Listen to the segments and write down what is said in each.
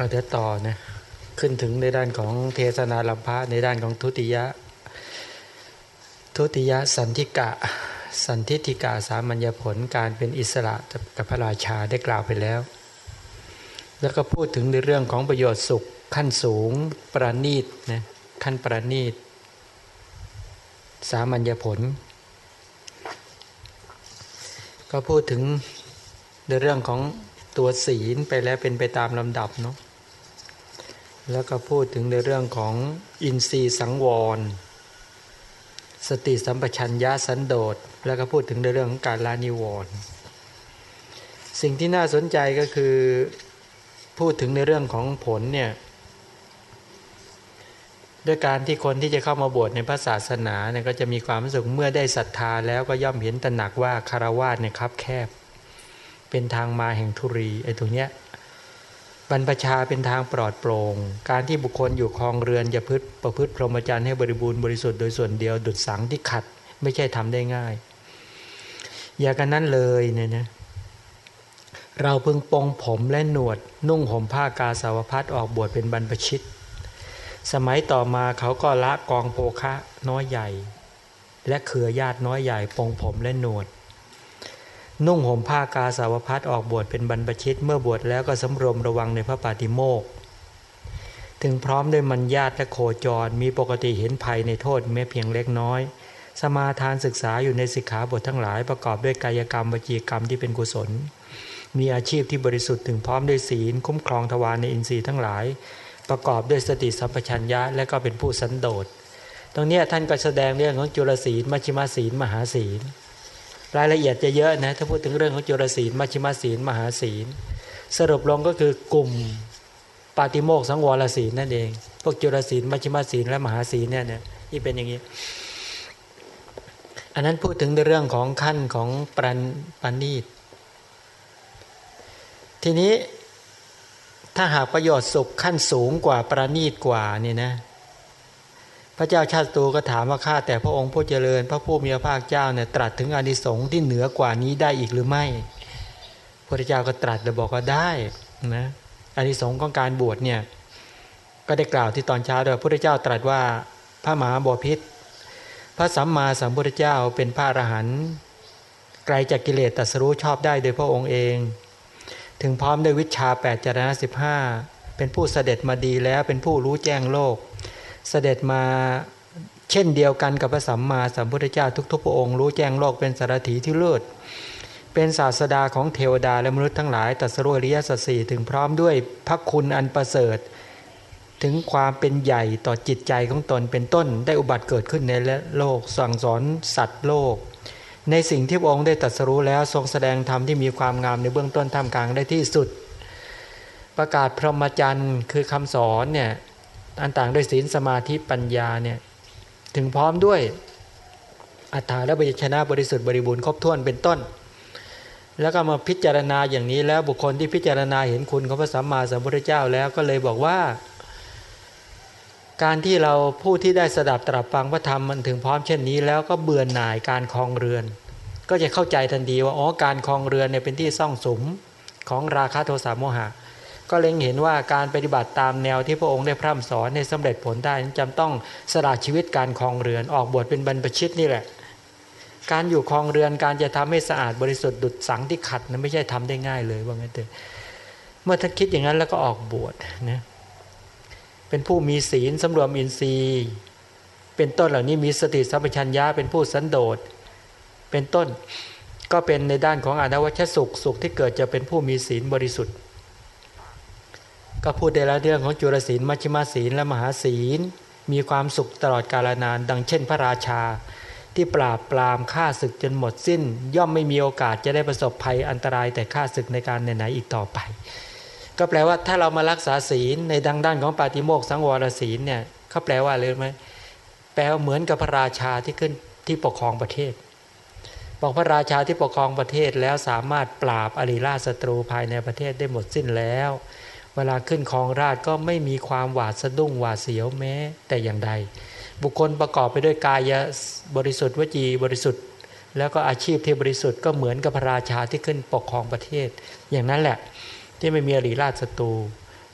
เอาเดี๋ยวต่อนะขึ้นถึงในด้านของเทศนาลัมพะในด้านของทุติยะ ทุติยะสันทิกะ สันทิติกาสามัญญผลการเป็นอิสระกับพระราชาได้กล่าวไปแล้ว แล้วก็พูดถึงในเรื่องของประโยชน์สุขขั้นสูงประณีตนะขั้นประณีต สามัญญผล ก็พูดถึงในเรื่องของตัวศีลไปแล้วเป็นไปตามลำดับเนาะ แล้วก็พูดถึงในเรื่องของอินทรีย์สังวร สติสัมปชัญญะสันโดษแล้วก็พูดถึงในเรื่องของการลานิวรณ์สิ่งที่น่าสนใจก็คือพูดถึงในเรื่องของผลเนี่ยด้วยการที่คนที่จะเข้ามาบวชในพระศาสนาเนี่ยก็จะมีความรู้สึกเมื่อได้ศรัทธาแล้วก็ย่อมเห็นตระหนักว่าคารวาสเนี่ยครับแคบ เป็นทางมาแห่งทุรีไอ้ตรงเนี้ย บรรพชาเป็นทางปลอดโปร่ง การที่บุคคลอยู่คลองเรือนจะพฤติประพฤติพรหมจรรย์ให้บริบูรณ์บริสุทธิ์โดยส่วนเดียวดุดสังที่ขัด ไม่ใช่ทำได้ง่าย อย่ากันนั้นเลยเนี่ยนะเราพึงปองผมและหนวด นุ่งห่มผ้ากาสาวพัดออกบวชเป็นบรรพชิต สมัยต่อมาเขาก็ละกองโภคะน้อยใหญ่ และเขือญาติน้อยใหญ่ปองผมและหนวด นุ่งห่มผ้ากาสาวพัดออกบวชเป็นบรรพชิตเมื่อบวชแล้วก็สำรวมระวังในพระปาติโมกถึงพร้อมด้วยมัญญาตและโคจรมีปกติเห็นภัยในโทษแม้เพียงเล็กน้อย สมาทานศึกษาอยู่ในสิกขาบททั้งหลายประกอบด้วยกายกรรมวจีกรรมที่เป็นกุศล มีอาชีพที่บริสุทธิ์ถึงพร้อมด้วยศีล คุ้มครองทวารในอินทรีย์ทั้งหลาย ประกอบด้วยสติสัมปชัญญะและก็เป็นผู้สันโดษตรงนี้ท่านก็แสดงเรื่องของจุลศีลมัชฌิมาศีลมหาศีล รายละเอียดจะเยอะนะถ้าพูดถึงเรื่องของจุลศีลมัชฌิมาศีล มหาศีล สรุปลงก็คือกลุ่มปาติโมกสังวรศีลนั่นเอง พวกจุลศีลมัชฌิมาศีลและมหาศีลเนี่ยเนี่ยที่เป็นอย่างนี้ อันนั้นพูดถึงในเรื่องของขั้นของปรนปณีตทีนี้ถ้าหากประโยชน์สุขขั้นสูงกว่าประณีตกว่านี่นะ ระเจ้าชาติตูก็ถามว่าข้าแต่พระองค์ผู้เจริญ พระผู้มีพระภาคเจ้าเนี่ยตรัสถึงอนิสงส์ที่เหนือกว่านี้ได้อีกหรือไม่ พระเจ้าก็ตรัสแล้วบอกว่าได้นะอานิสงส์ของการบวชเนี่ยก็ได้กล่าวที่ตอนเช้าโดยพระเจ้าตรัสว่าพระมหาบพิษพระสัมมาสัมพุทธเจ้าเป็นพระอรหันต์ไกลจากกิเลสตัสรู้ชอบได้โดยพระองค์เอง ถึงพร้อมด้วยวิชาแปดจารณะสิบห้าเป็นผู้เสด็จมาดีแล้วเป็นผู้รู้แจ้งโลก เสด็จมาเช่นเดียวกันกับพระสัมมาสัมพุทธเจ้าทุกๆพระองค์รู้แจ้งโลกเป็นสารถีที่เลิศเป็นศาสดาของเทวดาและมนุษย์ทั้งหลายตัสรุริยสัจสี่ถึงพร้อมด้วยพระคุณอันประเสริฐ ถึงความเป็นใหญ่ต่อจิตใจของตนเป็นต้นได้อุบัติเกิดขึ้นในโลกสั่งสอนสัตว์โลก ในสิ่งที่พระองค์ได้ตรัสรู้แล้วทรงแสดงธรรมที่มีความงามในเบื้องต้นท่ามกลางได้ที่สุด ประกาศพรหมจรรย์คือคำสอนเนี่ย อันต่างด้วยศีลสมาธิปัญญาเนี่ยถึงพร้อมด้วยอัฏฐาและบริชนะบริสุทธิ์บริบูรณ์ครบถ้วนเป็นต้น แล้วก็มาพิจารณาอย่างนี้แล้วบุคคลที่พิจารณาเห็นคุณของพระสัมมาสัมพุทธเจ้าแล้วก็เลยบอกว่า การที่เราผู้ที่ได้สดับตรับฟังพระธรรมมันถึงพร้อมเช่นนี้ แล้วก็เบื่อหน่ายการคลองเรือน ก็จะเข้าใจทันทีว่าอ๋อการคลองเรือนเนี่ยเป็นที่ซ่องสมของราคะโทสะโมหะ ก็เล็งเห็นว่าการปฏิบัติตามแนวที่พระองค์ได้พร่ำสอนในสำเร็จผลได้จำต้องสละชีวิตการคลองเรือนออกบวชเป็นบรรพชิตนี่แหละ การอยู่คลองเรือนการจะทำให้สะอาดบริสุทธิ์ดุดสังที่ขัดนั้นไม่ใช่ทำได้ง่ายเลยว่างั้นเถอะเมื่อท่านคิดอย่างนั้นแล้วก็ออกบวชนะเป็นผู้มีศีลสำรวมอินทรีย์ เป็นต้นเหล่านี้มีสติสัมปชัญญะเป็นผู้สันโดษเป็นต้นก็เป็นในด้านของอนวัชสุขสุขที่เกิดจะเป็นผู้มีศีลบริสุทธิ์ ก็พูดในเรื่องของจุลศีลมัชฌิมาศีลและมหาศีล มีความสุขตลอดกาลนาน ดังเช่นพระราชา ที่ปราบปรามฆ่าศึกจนหมดสิ้น ย่อมไม่มีโอกาสจะได้ประสบภัยอันตรายแต่ฆ่าศึกในการไหนๆอีกต่อไป ก็แปลว่าถ้าเรามารักษาศีลในดังด้านของปาติโมกสังวรศีลเนี่ยเขาแปลว่าเลยไหมแปลว่าเหมือนกับพระราชาที่ขึ้นที่ปกครองประเทศ บอกพระราชาที่ปกครองประเทศแล้วสามารถปราบอริราศัตรูภายในประเทศได้หมดสิ้นแล้ว เวลาขึ้นครองราชก็ไม่มีความหวาดสะดุ้งหวาดเสียวแม้แต่อย่างใด บุคคลประกอบไปด้วยกายบริสุทธิ์วจีบริสุทธิ์ แล้วก็อาชีพที่บริสุทธิ์ก็เหมือนกับพระราชาที่ขึ้นปกครองประเทศ อย่างนั้นแหละที่ไม่มีอริราชศัตรู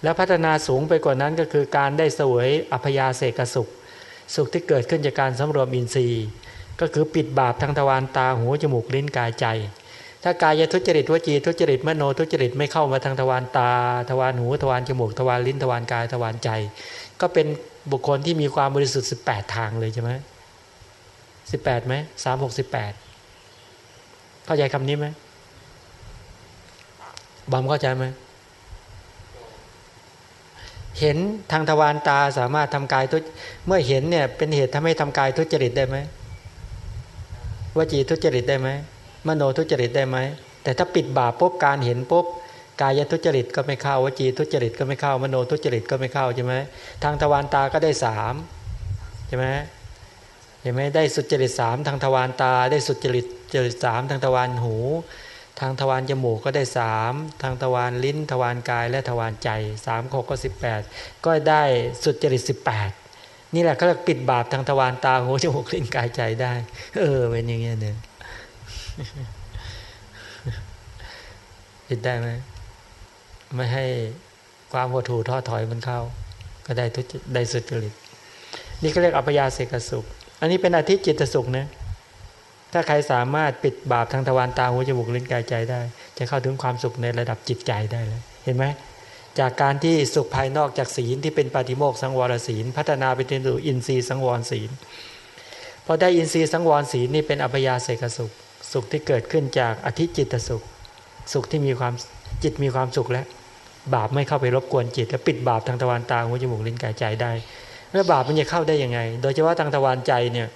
แล้วพัฒนาสูงไปกว่านั้นก็คือการได้สวยอัพยาเสกสุข สุขที่เกิดขึ้นจากการสำรวมอินทรีย์ ก็คือปิดบาปทางทวารตาหูจมูกลิ้นกายใจ ถ้ากายทุจริตวจีทุจริตมโนทุจริตไม่เข้ามาทางทวารตา ทวารหูทวารจมูกทวารลิ้นทวารกายทวารใจ ก็เป็นบุคคลที่มีความบริสุทธิ์ 18 ทางเลยใช่ไหมสิบแปดไหมสามหกสิบแปดเข้าใจคำนี้ไหมบอมเข้าใจไหมเห็นทางทวารตาสามารถทำกายทุเมื่อเห็นเนี่ยเป็นเหตุทำให้ทำกายทุจริตได้ไหมวจีทุจริตได้ไหม มโนทุจริตได้ไหมแต่ถ้าปิดบาปปุ๊บการเห็นปุ๊บกายทุจริตก็ไม่เข้าวจีทุจริตก็ไม่เข้ามโนทุจริตก็ไม่เข้าใช่ไหมทางทวารตาก็ได้สามใช่ไหมเห็นไหมได้สุจริตสามทางทวารตาได้สุจริตจริตสามทางทวารหู ทางทวารจมูกก็ได้สามทางทวารลิ้น ทวารกายและทวารใจสามหกก็สิบแปดก็ได้สุจริตสิบแปดนี่แหละเขาเรียกปิดบาปทางทวารตาหูจมูกลิ้นกายใจได้ เออเป็นอย่างเงี้ยเนี่ย ปิดได้ไหมไม่ให้ความโหดหู่ท้อถอยมันเข้า ก็ได้ทุได้สุจริต นี่เขาเรียกอัปยาเสกสุข อันนี้เป็นอาทิตจิตสุขนะถ้าใครสามารถปิดบาปทางทวารตาหูจมูกลิ้นกายใจได้ จะเข้าถึงความสุขในระดับจิตใจได้เลยเห็นไหมจากการที่สุขภายนอกจากศีลที่เป็นปฏิโมกสังวรศีล พัฒนาไปเป็นสู่อินทรีย์สังวรศีลพอได้อินทรีย์สังวรศีลนี่เป็นอัปยาเสกสุข สุขที่เกิดขึ้นจากอธิจิตสุข สุขที่มีความจิตมีความสุขแล้ว บาปไม่เข้าไปรบกวนจิต และปิดบาปทางทวารตาหูจมูกลิ้นกายใจได้ แล้วบาปมันจะเข้าได้ยังไง โดยเฉพาะทางทวารใจเนี่ย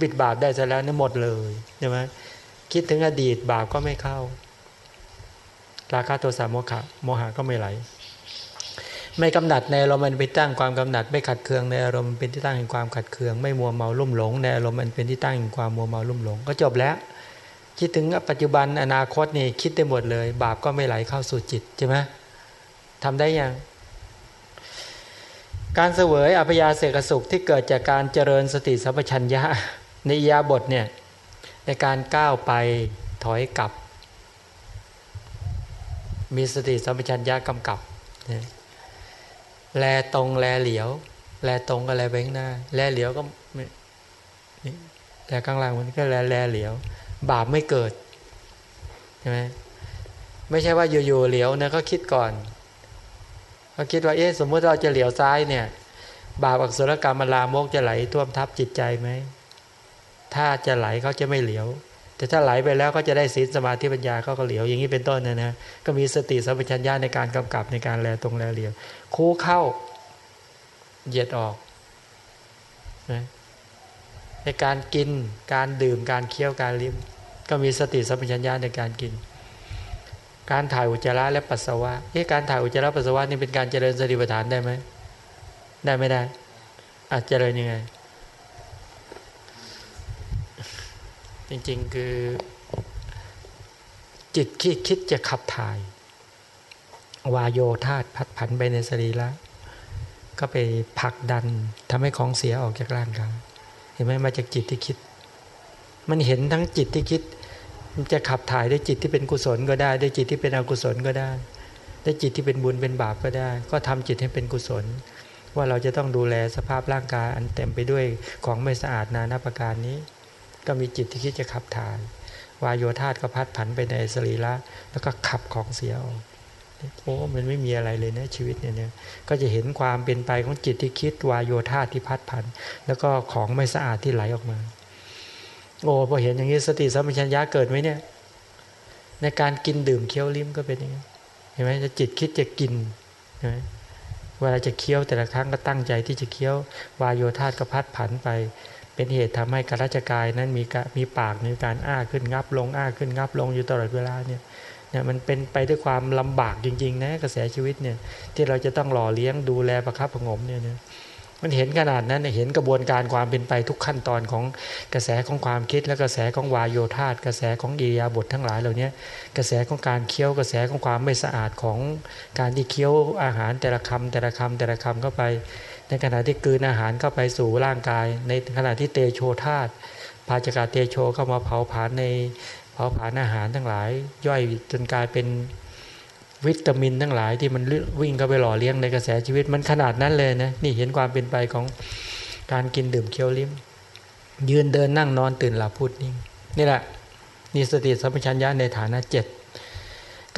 ปิดบาปได้ซะแล้วนี่หมดเลยใช่ไหมคิดถึงอดีตบาปก็ไม่เข้า ราคะโทสะโมหะโมหะก็ไม่ไหล ไม่กำหนัดในอารมณ์มันเป็นตั้งความกำหนัดไม่ขัดเคืองในอารมณ์เป็นที่ตั้งแห่งความขัดเคือง ไม่มัวเมาลุ่มหลงในอารมณ์มันเป็นที่ตั้งแห่งความมัวเมาลุ่มหลง ก็จบแล้ว คิดถึงปัจจุบันอนาคตนี่คิดได้หมดเลย บาปก็ไม่ไหลเข้าสู่จิตใช่ไหมทำได้ยัง การเสวยอภยาเสกสุขที่เกิดจากการเจริญสติสัมปชัญญะในยาบทเนี่ยในการก้าวไปถอยกลับ มีสติสัมปชัญญะกำกับแลตรงแลเหลียว แลตรงก็แลไปข้างหน้า แลเหลียวก็แลข้างล่างมันก็แลแลเหลียว บาปไม่เกิดใช่ไหมไม่ใช่ว่าอยู่ๆเหลียวนะก็คิดก่อนเขาคิดว่าเอ๊ะสมมติเราจะเหลียวซ้ายเนี่ย บาปอักษรกรรมมลามกจะไหลท่วมทับจิตใจไหมถ้าจะไหลเขาจะไม่เหลียว แต่ถ้าไหลไปแล้วก็จะได้ศีลสมาธิปัญญาเขาก็เหลียว อย่างนี้เป็นต้นนะนะก็มีสติสัมปชัญญะในการกำกับในการแลตรงแลเหลียว คู่เข้าเหยียดออกนะในการกินการดื่มการเคี้ยวการลิ้ม ก็มีสติสัมปชัญญะในการกิน การถ่ายอุจจาระและปัสสาวะเอ๊ะการถ่ายอุจจาระปัสสาวะนี่เป็นการเจริญสติปัฏฐานได้ไหมได้ไม่ได้อาจเจริญยังไง จริงๆคือ จิตคิดคิดจะขับถ่าย วายโยธาตพัดผันไปในสรีระก็ไปผลักดันทำให้ของเสียออกจากร่างกายเห็นไหมมาจากจิตที่คิด มันเห็นทั้งจิตที่คิด จะขับถ่ายได้จิตที่เป็นกุศลก็ได้ ได้จิตที่เป็นอกุศลก็ได้ ได้จิตที่เป็นบุญเป็นบาปก็ได้ ก็ทำจิตให้เป็นกุศล ว่าเราจะต้องดูแลสภาพร่างกายอันเต็มไปด้วยของไม่สะอาดนานาประการนี้ ก็มีจิตที่คิดจะขับถ่ายวายโยธาตก็พัดผันไปในสรีระแล้วก็ขับของเสียออกโอ้มันไม่มีอะไรเลยนะชีวิตเนี่ยก็จะเห็นความเป็นไปของจิตที่คิดวายโยธาที่พัดผัน แล้วก็ของไม่สะอาดที่ไหลออกมา โอ้พอเห็นอย่างนี้สติสัมปชัญญะเกิดไหมเนี่ย ในการกินดื่มเคี้ยวลิ้มก็เป็นอย่างนี้เห็นไหมจะจิตคิดจะกินใช่ไหมเวลาจะเคี้ยวแต่ละครั้งก็ตั้งใจที่จะเคี้ยววายโยธาตก็พัดผันไป เป็นเหตุทำให้กรราชกายนั้นมีมีปากในการอ้าขึ้นงับลงอ้าขึ้นงับลงอยู่ตลอดเวลาเนี่ยเนี่ยมันเป็นไปด้วยความลำบากจริงๆนะกระแสชีวิตเนี่ยที่เราจะต้องหล่อเลี้ยงดูแลประคับประงมเนี่ยเนี่ย มันเห็นขนาดนั้นเห็นกระบวนการความเป็นไปทุกขั้นตอนของกระแสของความคิดและกระแสของวายโยธาตกระแสของอียาบททั้งหลายเหล่านี้กระแสของการเคี้ยวกระแสของความไม่สะอาดของการที่เคี้ยวอาหารแต่ละคำแต่ละคำแต่ละคำเข้าไป ในขณะที่กืนอาหารเข้าไปสู่ร่างกาย ในขณะที่เตโชธาตภาจกาเตโชเข้ามาเผาผลาญในเผาผลาญอาหารทั้งหลาย ย่อยจนกลายเป็น วิตามินทั้งหลายที่มันวิ่งเข้าไปหล่อเลี้ยงในกระแสชีวิตมันขนาดนั้นเลยนะนี่เห็นความเป็นไปของการกินดื่มเคี้ยวลิ้ม ยืนเดินนั่งนอนตื่นหลับพูดนิ่งนี่แหละนี่สติสัมปชัญญะในฐานะเจ็ด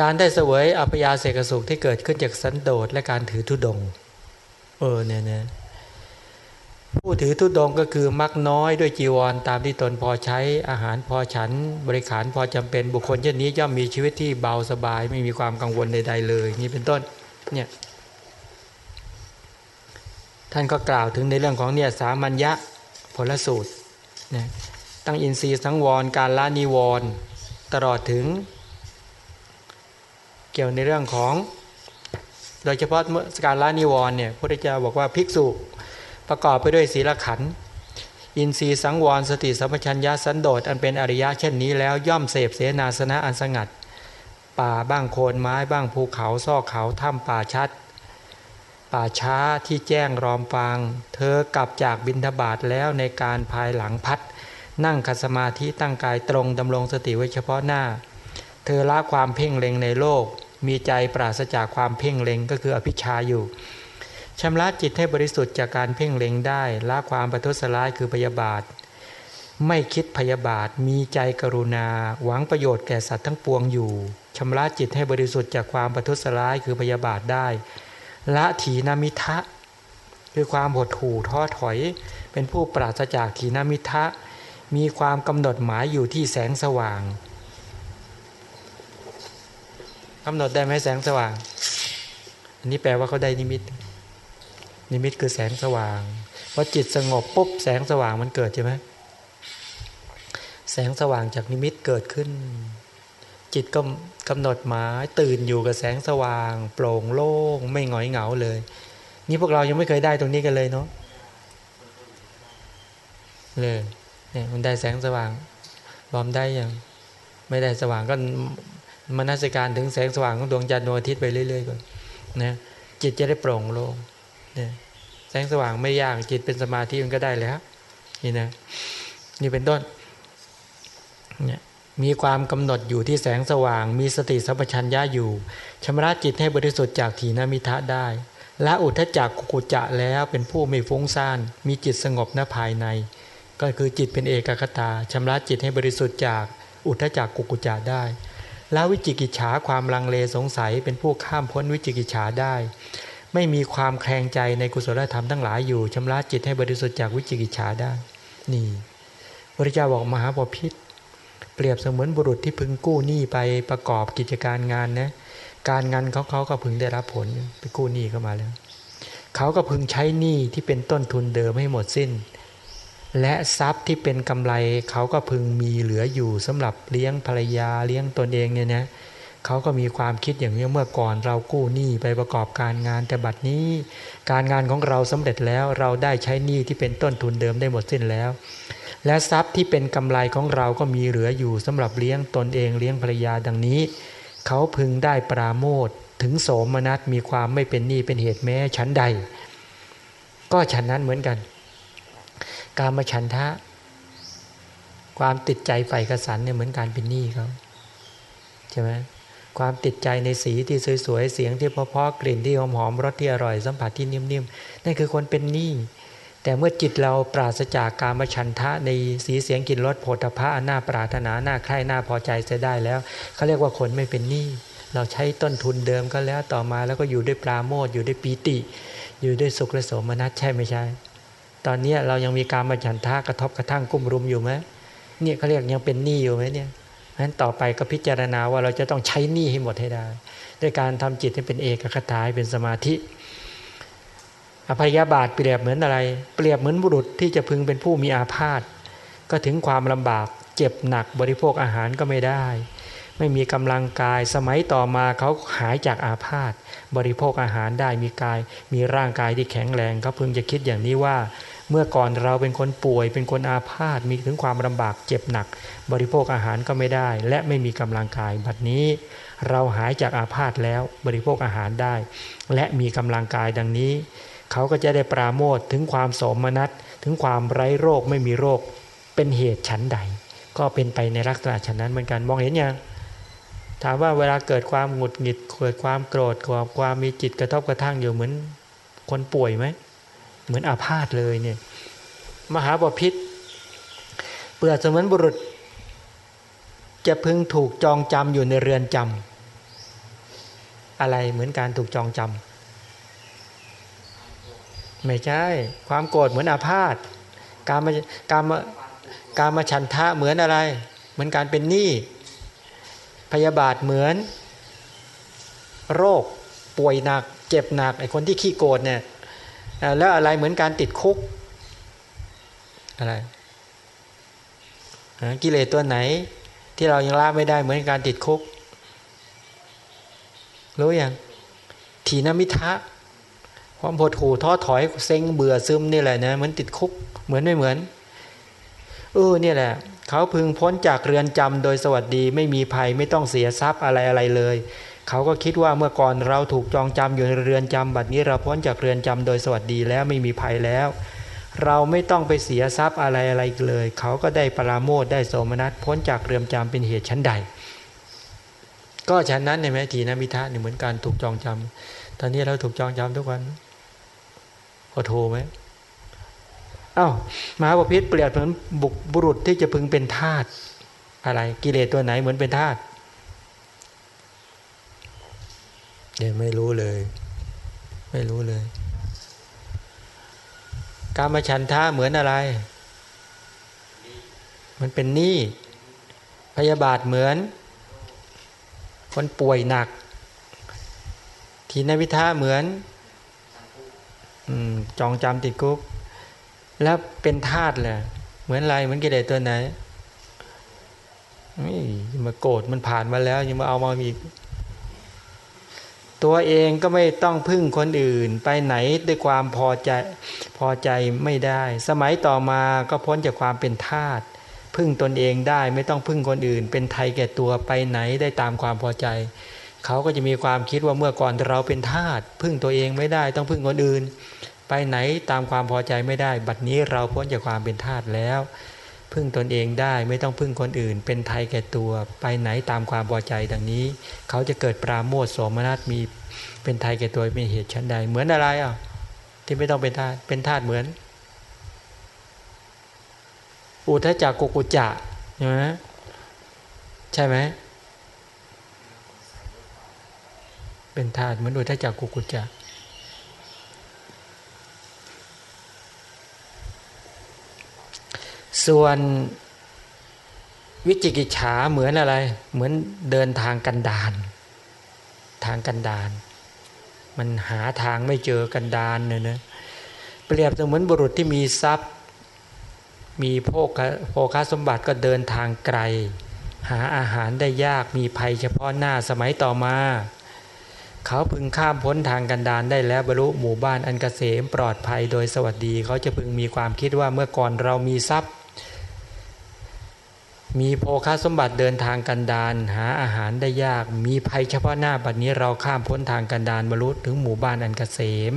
การได้เสวยอัปยาเสกสุขที่เกิดขึ้นจากสันโดษและการถือทุดง เออเนี่ยเนี่ย ผู้ถือทุดงก็คือมักน้อยด้วยจีวรตามที่ตนพอใช้อาหารพอฉัน บริขารพอจำเป็นบุคคลเช่นนี้ย่อมมีชีวิตที่เบาสบาย ไม่มีความกังวลใดๆเลย นี่เป็นต้นเนี่ยท่านก็กล่าวถึงในเรื่องของเนี่ยสามัญญะผลสูตรนะตั้งอินทรีย์สังวรการละนิวรตลอดถึง เกี่ยวในเรื่องของ โดยเฉพาะเมื่อการละนิวรเนี่ยพระพุทธเจ้าบอกว่าภิกษุ ประกอบไปด้วยศีลขันธ์อินทรีย์สังวรสติสัมปชัญญะสันโดษอันเป็นอริยะเช่นนี้แล้วย่อมเสพเสนาสนะอันสงัด ป่าบ้างโคนไม้บ้างภูเขาซอกเขาถ้ำป่าชัด ป่าช้าที่แจ้งรอมฟาง เธอกลับจากบินทบาทแล้วในการภายหลังพัด นั่งคัสมาธิตั้งกายตรงดำรงสติไว้เฉพาะหน้า เธอละความเพ่งเล็งในโลก มีใจปราศจากความเพ่งเล็งก็คืออภิชาอยู่ ชำระจิตให้บริสุทธิ์จากการเพ่งเล็งได้ละความประทุษร้ายคือพยาบาท ไม่คิดพยาบาทมีใจกรุณา หวังประโยชน์แก่สัตว์ทั้งปวงอยู่ชำระจิตให้บริสุทธิ์จากความประทุษร้ายคือพยาบาทได้ละถีนามิทะ คือความหดหู่ท้อถอย เป็นผู้ปราศจากถีนามิทะ มีความกำหนดหมายอยู่ที่แสงสว่างกำหนดได้ไหมแสงสว่าง อันนี้แปลว่าเขาได้นิมิต นิมิตคือแสงสว่างพอจิตสงบปุ๊บแสงสว่างมันเกิดใช่ไหมแสงสว่างจากนิมิตเกิดขึ้น จิตก็กำหนดหมายตื่นอยู่กับแสงสว่าง โปร่งโล่งไม่หงอยเหงาเลย นี่พวกเรายังไม่เคยได้ตรงนี้กันเลยเนาะเลยเนี่ยมันได้แสงสว่างบอมได้ยังไม่ได้สว่างก็มนสิการถึงแสงสว่างของดวงจันทร์ดวงอาทิตย์ไปเรื่อยๆก่อนนะจิตจะได้โปร่งโล่ง เนี่ยแสงสว่างไม่ยากจิตเป็นสมาธิมันก็ได้แล้วนี่นะนี่เป็นต้นเนี่ยมีความกำหนดอยู่ที่แสงสว่าง มีสติสัพชัญญะอยู่ชำระจิตให้บริสุทธิ์จากถีนมิทะได้ละอุทธจักกุจะแล้วเป็นผู้ไม่ฟุ้งซ่าน มีจิตสงบณภายใน ก็คือจิตเป็นเอกคตาชำระจิตให้บริสุทธิ์จากอุทธจักกุกุจะได้ละวิจิกิจฉาความลังเลสงสัยเป็นผู้ข้ามพ้นวิจิกิจฉาได้ ไม่มีความแคลงใจในกุศลธรรมทั้งหลายอยู่ชำระจิตให้บริสุทธิ์จากวิจิกิจฉาได้ นี่พระเจ้าบอกมหาปพิษเปรียบเสมือนบุรุษที่พึงกู้หนี้ไปประกอบกิจการงานนะการงานเขาเขาก็พึงได้รับผลไปกู้หนี้เข้ามาแล้วเขาก็พึงใช้หนี้ที่เป็นต้นทุนเดิมให้หมดสิ้น และทรัพย์ที่เป็นกำไรเขาก็พึงมีเหลืออยู่สำหรับเลี้ยงภรรยาเลี้ยงตนเองเนี่ยนะ เขาก็มีความคิดอย่างนี้เมื่อก่อนเรากู้หนี้ไปประกอบการงานแต่บัดนี้ การงานของเราสำเร็จแล้วเราได้ใช้หนี้ที่เป็นต้นทุนเดิมได้หมดสิ้นแล้ว และทรัพย์ที่เป็นกำไรของเราก็มีเหลืออยู่สำหรับเลี้ยงตนเองเลี้ยงภรรยาดังนี้ เขาพึงได้ปราโมทถึงโสมนัสมีความไม่เป็นหนี้เป็นเหตุแม้ชั้นใด ก็ฉันนั้นเหมือนกัน การมาฉันทะ ความติดใจใฝ่กระสันเนี่ยเหมือนการเป็นหนี้เขาใช่ไหม ความติดใจในสีที่สวยๆเสียงที่เพาะๆกลิ่นที่หอมๆรสที่อร่อยสัมผัสที่นิ่มๆนั่นคือคนเป็นหนี้แต่เมื่อจิตเราปราศจากการมชันทะในสีเสียงกลิ่นรสโผฏฐะหน้าปรารถนาหน้าใคร่หน้าพอใจจะได้แล้วเขาเรียกว่าคนไม่เป็นหนี้เราใช้ต้นทุนเดิมก็แล้วต่อมาแล้วก็อยู่ด้วยปราโมทอยู่ด้วยปีติ อยู่ด้วยสุขและโสมนัสใช่ไม่ใช่ ตอนนี้เรายังมีการมาฉันทะกระทบกระทั่งกุ้มรุมอยู่ไหมเนี่ยเขาเรียกยังเป็นหนี้อยู่ไหมเนี่ย นั้นต่อไปก็พิจารณาว่าเราจะต้องใช้หนี้ให้หมดให้ได้ด้วยการทำจิตให้เป็นเอกคตาเป็นสมาธิ อภัยบาทเปรียบเหมือนอะไร เปรียบเหมือนบุรุษที่จะพึงเป็นผู้มีอาพาธก็ถึงความลำบากเจ็บหนักบริโภคอาหารก็ไม่ได้ ไม่มีกำลังกายสมัยต่อมาเขาหายจากอาพาธบริโภคอาหารได้มีกาย มีร่างกายที่แข็งแรงเขาพึงจะคิดอย่างนี้ว่า เมื่อก่อนเราเป็นคนป่วย เป็นคนอาพาธมีถึงความลำบากเจ็บหนัก บริโภคอาหารก็ไม่ได้ และไม่มีกำลังกายบัดนี้ เราหายจากอาพาธแล้วบริโภคอาหารได้ และมีกำลังกายดังนี้ เขาก็จะได้ปราโมทถึงความสมนัตถึงความไร้โรคไม่มีโรคเป็นเหตุฉันใด ก็เป็นไปในลักษณะฉันนั้นเหมือนกันมองเห็นยังถามว่าเวลาเกิดความหงุดหงิดเกิดความโกรธเกิดความมีจิตกระทบกระทั่งอยู่เหมือนคนป่วยไหม เหมือนอาพาธเลยเนี่ยมหาบพิษเปลือกเสมือนบุรุษ จะพึงถูกจองจำอยู่ในเรือนจำอะไรเหมือนการถูกจองจำไม่ใช่ ความโกรธเหมือนอาพาธการมาการมาการมาฉันทะเหมือนอะไร เหมือนการเป็นหนี้พยาบาทเหมือน โรคป่วยหนัก เจ็บหนักไอ้คนที่ขี้โกรธเนี่ย แล้วอะไรเหมือนการติดคุกอะไรกิเลสตัวไหน ที่เรายังละไม่ได้เหมือนการติดคุก รู้ยังทีนมิทะความโหดหูท้อถอยเซ็งเบื่อซึมนี่แหละนะเหมือนติดคุกเหมือนไม่เหมือนเออเนี่ยแหละเขาพึงพ้นจากเรือนจำโดยสวัสดีไม่มีภัยไม่ต้องเสียทรัพย์อะไรอะไรเลย เขาก็คิดว่าเมื่อก่อนเราถูกจองจำอยู่ในเรือนจำบัดนี้เราพ้นจากเรือนจำโดยสวัสดีแล้วไม่มีภัยแล้ว เราไม่ต้องไปเสียทรัพย์อะไรอะไรเลย เขาก็ได้ปราโมทได้โสมนัสพ้นจากเรือนจำเป็นเหตุชั้นใด ก็ชั้นนั้นในแม้ทีนะมิทะเนี่ยเหมือนการถูกจองจำตอนนี้เราถูกจองจำทุกวันโอโทไหมอา้าวมหาปพิธเปรียบเหมือนบุบุรุษที่จะพึงเป็นทาสอะไรกิเลสตัวไหนเหมือนเป็นทาสเดี๋ ยวไม่รู้เลย ไม่รู้เลย การมาฉันท่าเหมือนอะไร มันเป็นหนี้พยาบาทเหมือน คนป่วยหนัก ทีนวิทาเหมือนอจองจำติดคุก แล้วเป็นธาตุแหละเหมือนอะไรเหมือนกิเลสตัวไหนนี่มาโกรธมันผ่านมาแล้วยังมาเอามาอีก ตัวเองก็ไม่ต้องพึ่งคนอื่น ไปไหนด้วยความพอใจพอใจไม่ได้ สมัยต่อมาก็พ้นจากความเป็นทาสพึ่งตนเองได้ไม่ต้องพึ่งคนอื่น เป็นไทยแก่ตัวไปไหนได้ตามความพอใจ เขาก็จะมีความคิดว่าเมื่อก่อนเราเป็นทาสพึ่งตัวเองไม่ได้ต้องพึ่งคนอื่น ไปไหนตามความพอใจไม่ได้ บัดนี้เราพ้นจากความเป็นทาสแล้ว พึ่งตนเองได้ไม่ต้องพึ่งคนอื่น เป็นไทยแก่ตัวไปไหนตามความพอใจดังนี้ เขาจะเกิดปราโมทโสมนัสมีเป็นไทยแก่ตัวเป็นเหตุชั้นใด เหมือนอะไรอะที่ไม่ต้องเป็นทาสเป็นทาสเหมือน อุทจักกุกุจะใช่ไหมใช่ไหมเป็นธาตุเหมือนอุทจักกุกุจะ ส่วนวิจิกิจฉาเหมือนอะไร เหมือนเดินทางกันดาน ทางกันดาน มันหาทางไม่เจอกันดานเนี่ยนะเปรียบเหมือนบุรุษที่มีทรัพย์ มีโภคโภคาสมบัติก็เดินทางไกล หาอาหารได้ยากมีภัยเฉพาะหน้าสมัยต่อมา เขาพึงข้ามพ้นทางกันดานได้แล้วบรรลุหมู่บ้านอันกเกษมปลอดภัยโดยสวัสดี เขาจะพึงมีความคิดว่าเมื่อก่อนเรามีทรัพย์ มีโภคาสมบัติเดินทางกันดานหาอาหารได้ยาก มีภัยเฉพาะหน้าบัดนี้เราข้ามพ้นทางกันดานบรรลุถึงหมู่บ้านอันกเกษม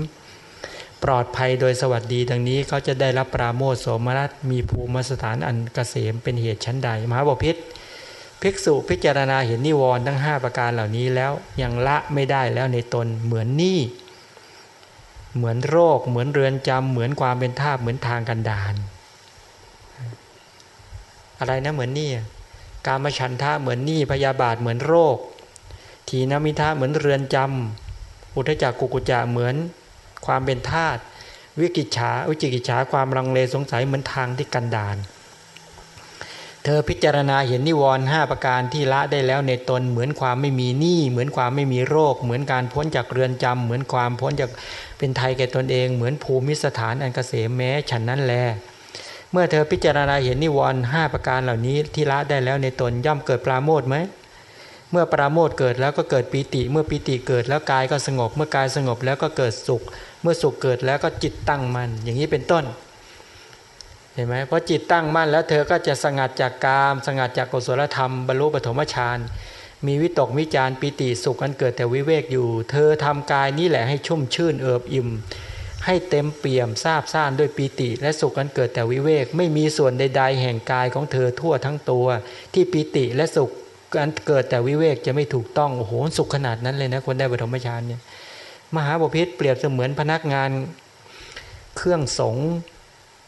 ปลอดภัยโดยสวัสดีดังนี้เขาจะได้รับปราโมทโสมนัสมีภูมิสถานอันกเกษมเป็นเหตุชั้นใดมหาบพิษภิกษุพิจารณาเห็นนิวรณ์ทั้ง 5 ประการเหล่านี้แล้วยังละไม่ได้แล้วในตนเหมือนหนี่เหมือนโรค เหมือนเรือนจำเหมือนความเป็นท่าเหมือนทางกันดาน อะไรนะเหมือนนี่การมาฉันทะเหมือนนี่พยาบาทเหมือนโรค ทีนมิทะเหมือนเรือนจำอุทจักกุกุจะเหมือนความเป็นธาตุวิกิจฉาวิจิกิจฉาความรังเลสงสัยเหมือนทางที่กันดานเธอพิจารณาเห็นนิวรณ์หประการที่ละได้แล้วในตนเหมือนความไม่มีหนี้เหมือนความไม่มีโรค เหมือนการพ้นจากเรือนจำเหมือนความพ้นจากเป็นไทยแก่ตนเอง เหมือนภูมิสถานอันกเกษมแม้ฉันนั้นแล เมื่อเธอพิจารณาเห็นนิวรณ์ห้าประการเหล่านี้ที่ละได้แล้วในตนย่อมเกิดปราโมทไหมเมื่อปราโมทเกิดแล้วก็เกิดปีติ เมื่อปีติเกิดแล้วกายก็สงบ เมื่อกายสงบแล้วก็เกิดสุข เมื่อสุขเกิดแล้วก็จิตตั้งมัน่นอย่างนี้เป็นต้นเห็นไหมเพราะจิตตั้งมั่นแล้วเธอก็จะสงัดจากกาม สงัดจากกุศลธรรมบรรลุปฐมฌานมีวิตกวิจารปีติสุขอันเกิดแต่วิเวกอยู่ เธอทำกายนี้แหละให้ชุ่มชื่นเอิบอิ่ม ให้เต็มเปี่ยมทราบซ่านด้วยปีติ และสุขกันเกิดแต่วิเวก ไม่มีส่วนใด ๆ แห่งกายของเธอทั่วทั้งตัว ที่ปีติและสุขการเกิดแต่วิเวกจะไม่ถูกต้องโอ้โหสุขขนาดนั้นเลยนะคนได้ปฐมฌานเนี่ยมหาบพิษเปรียบเสมือนพนักงานเครื่องสง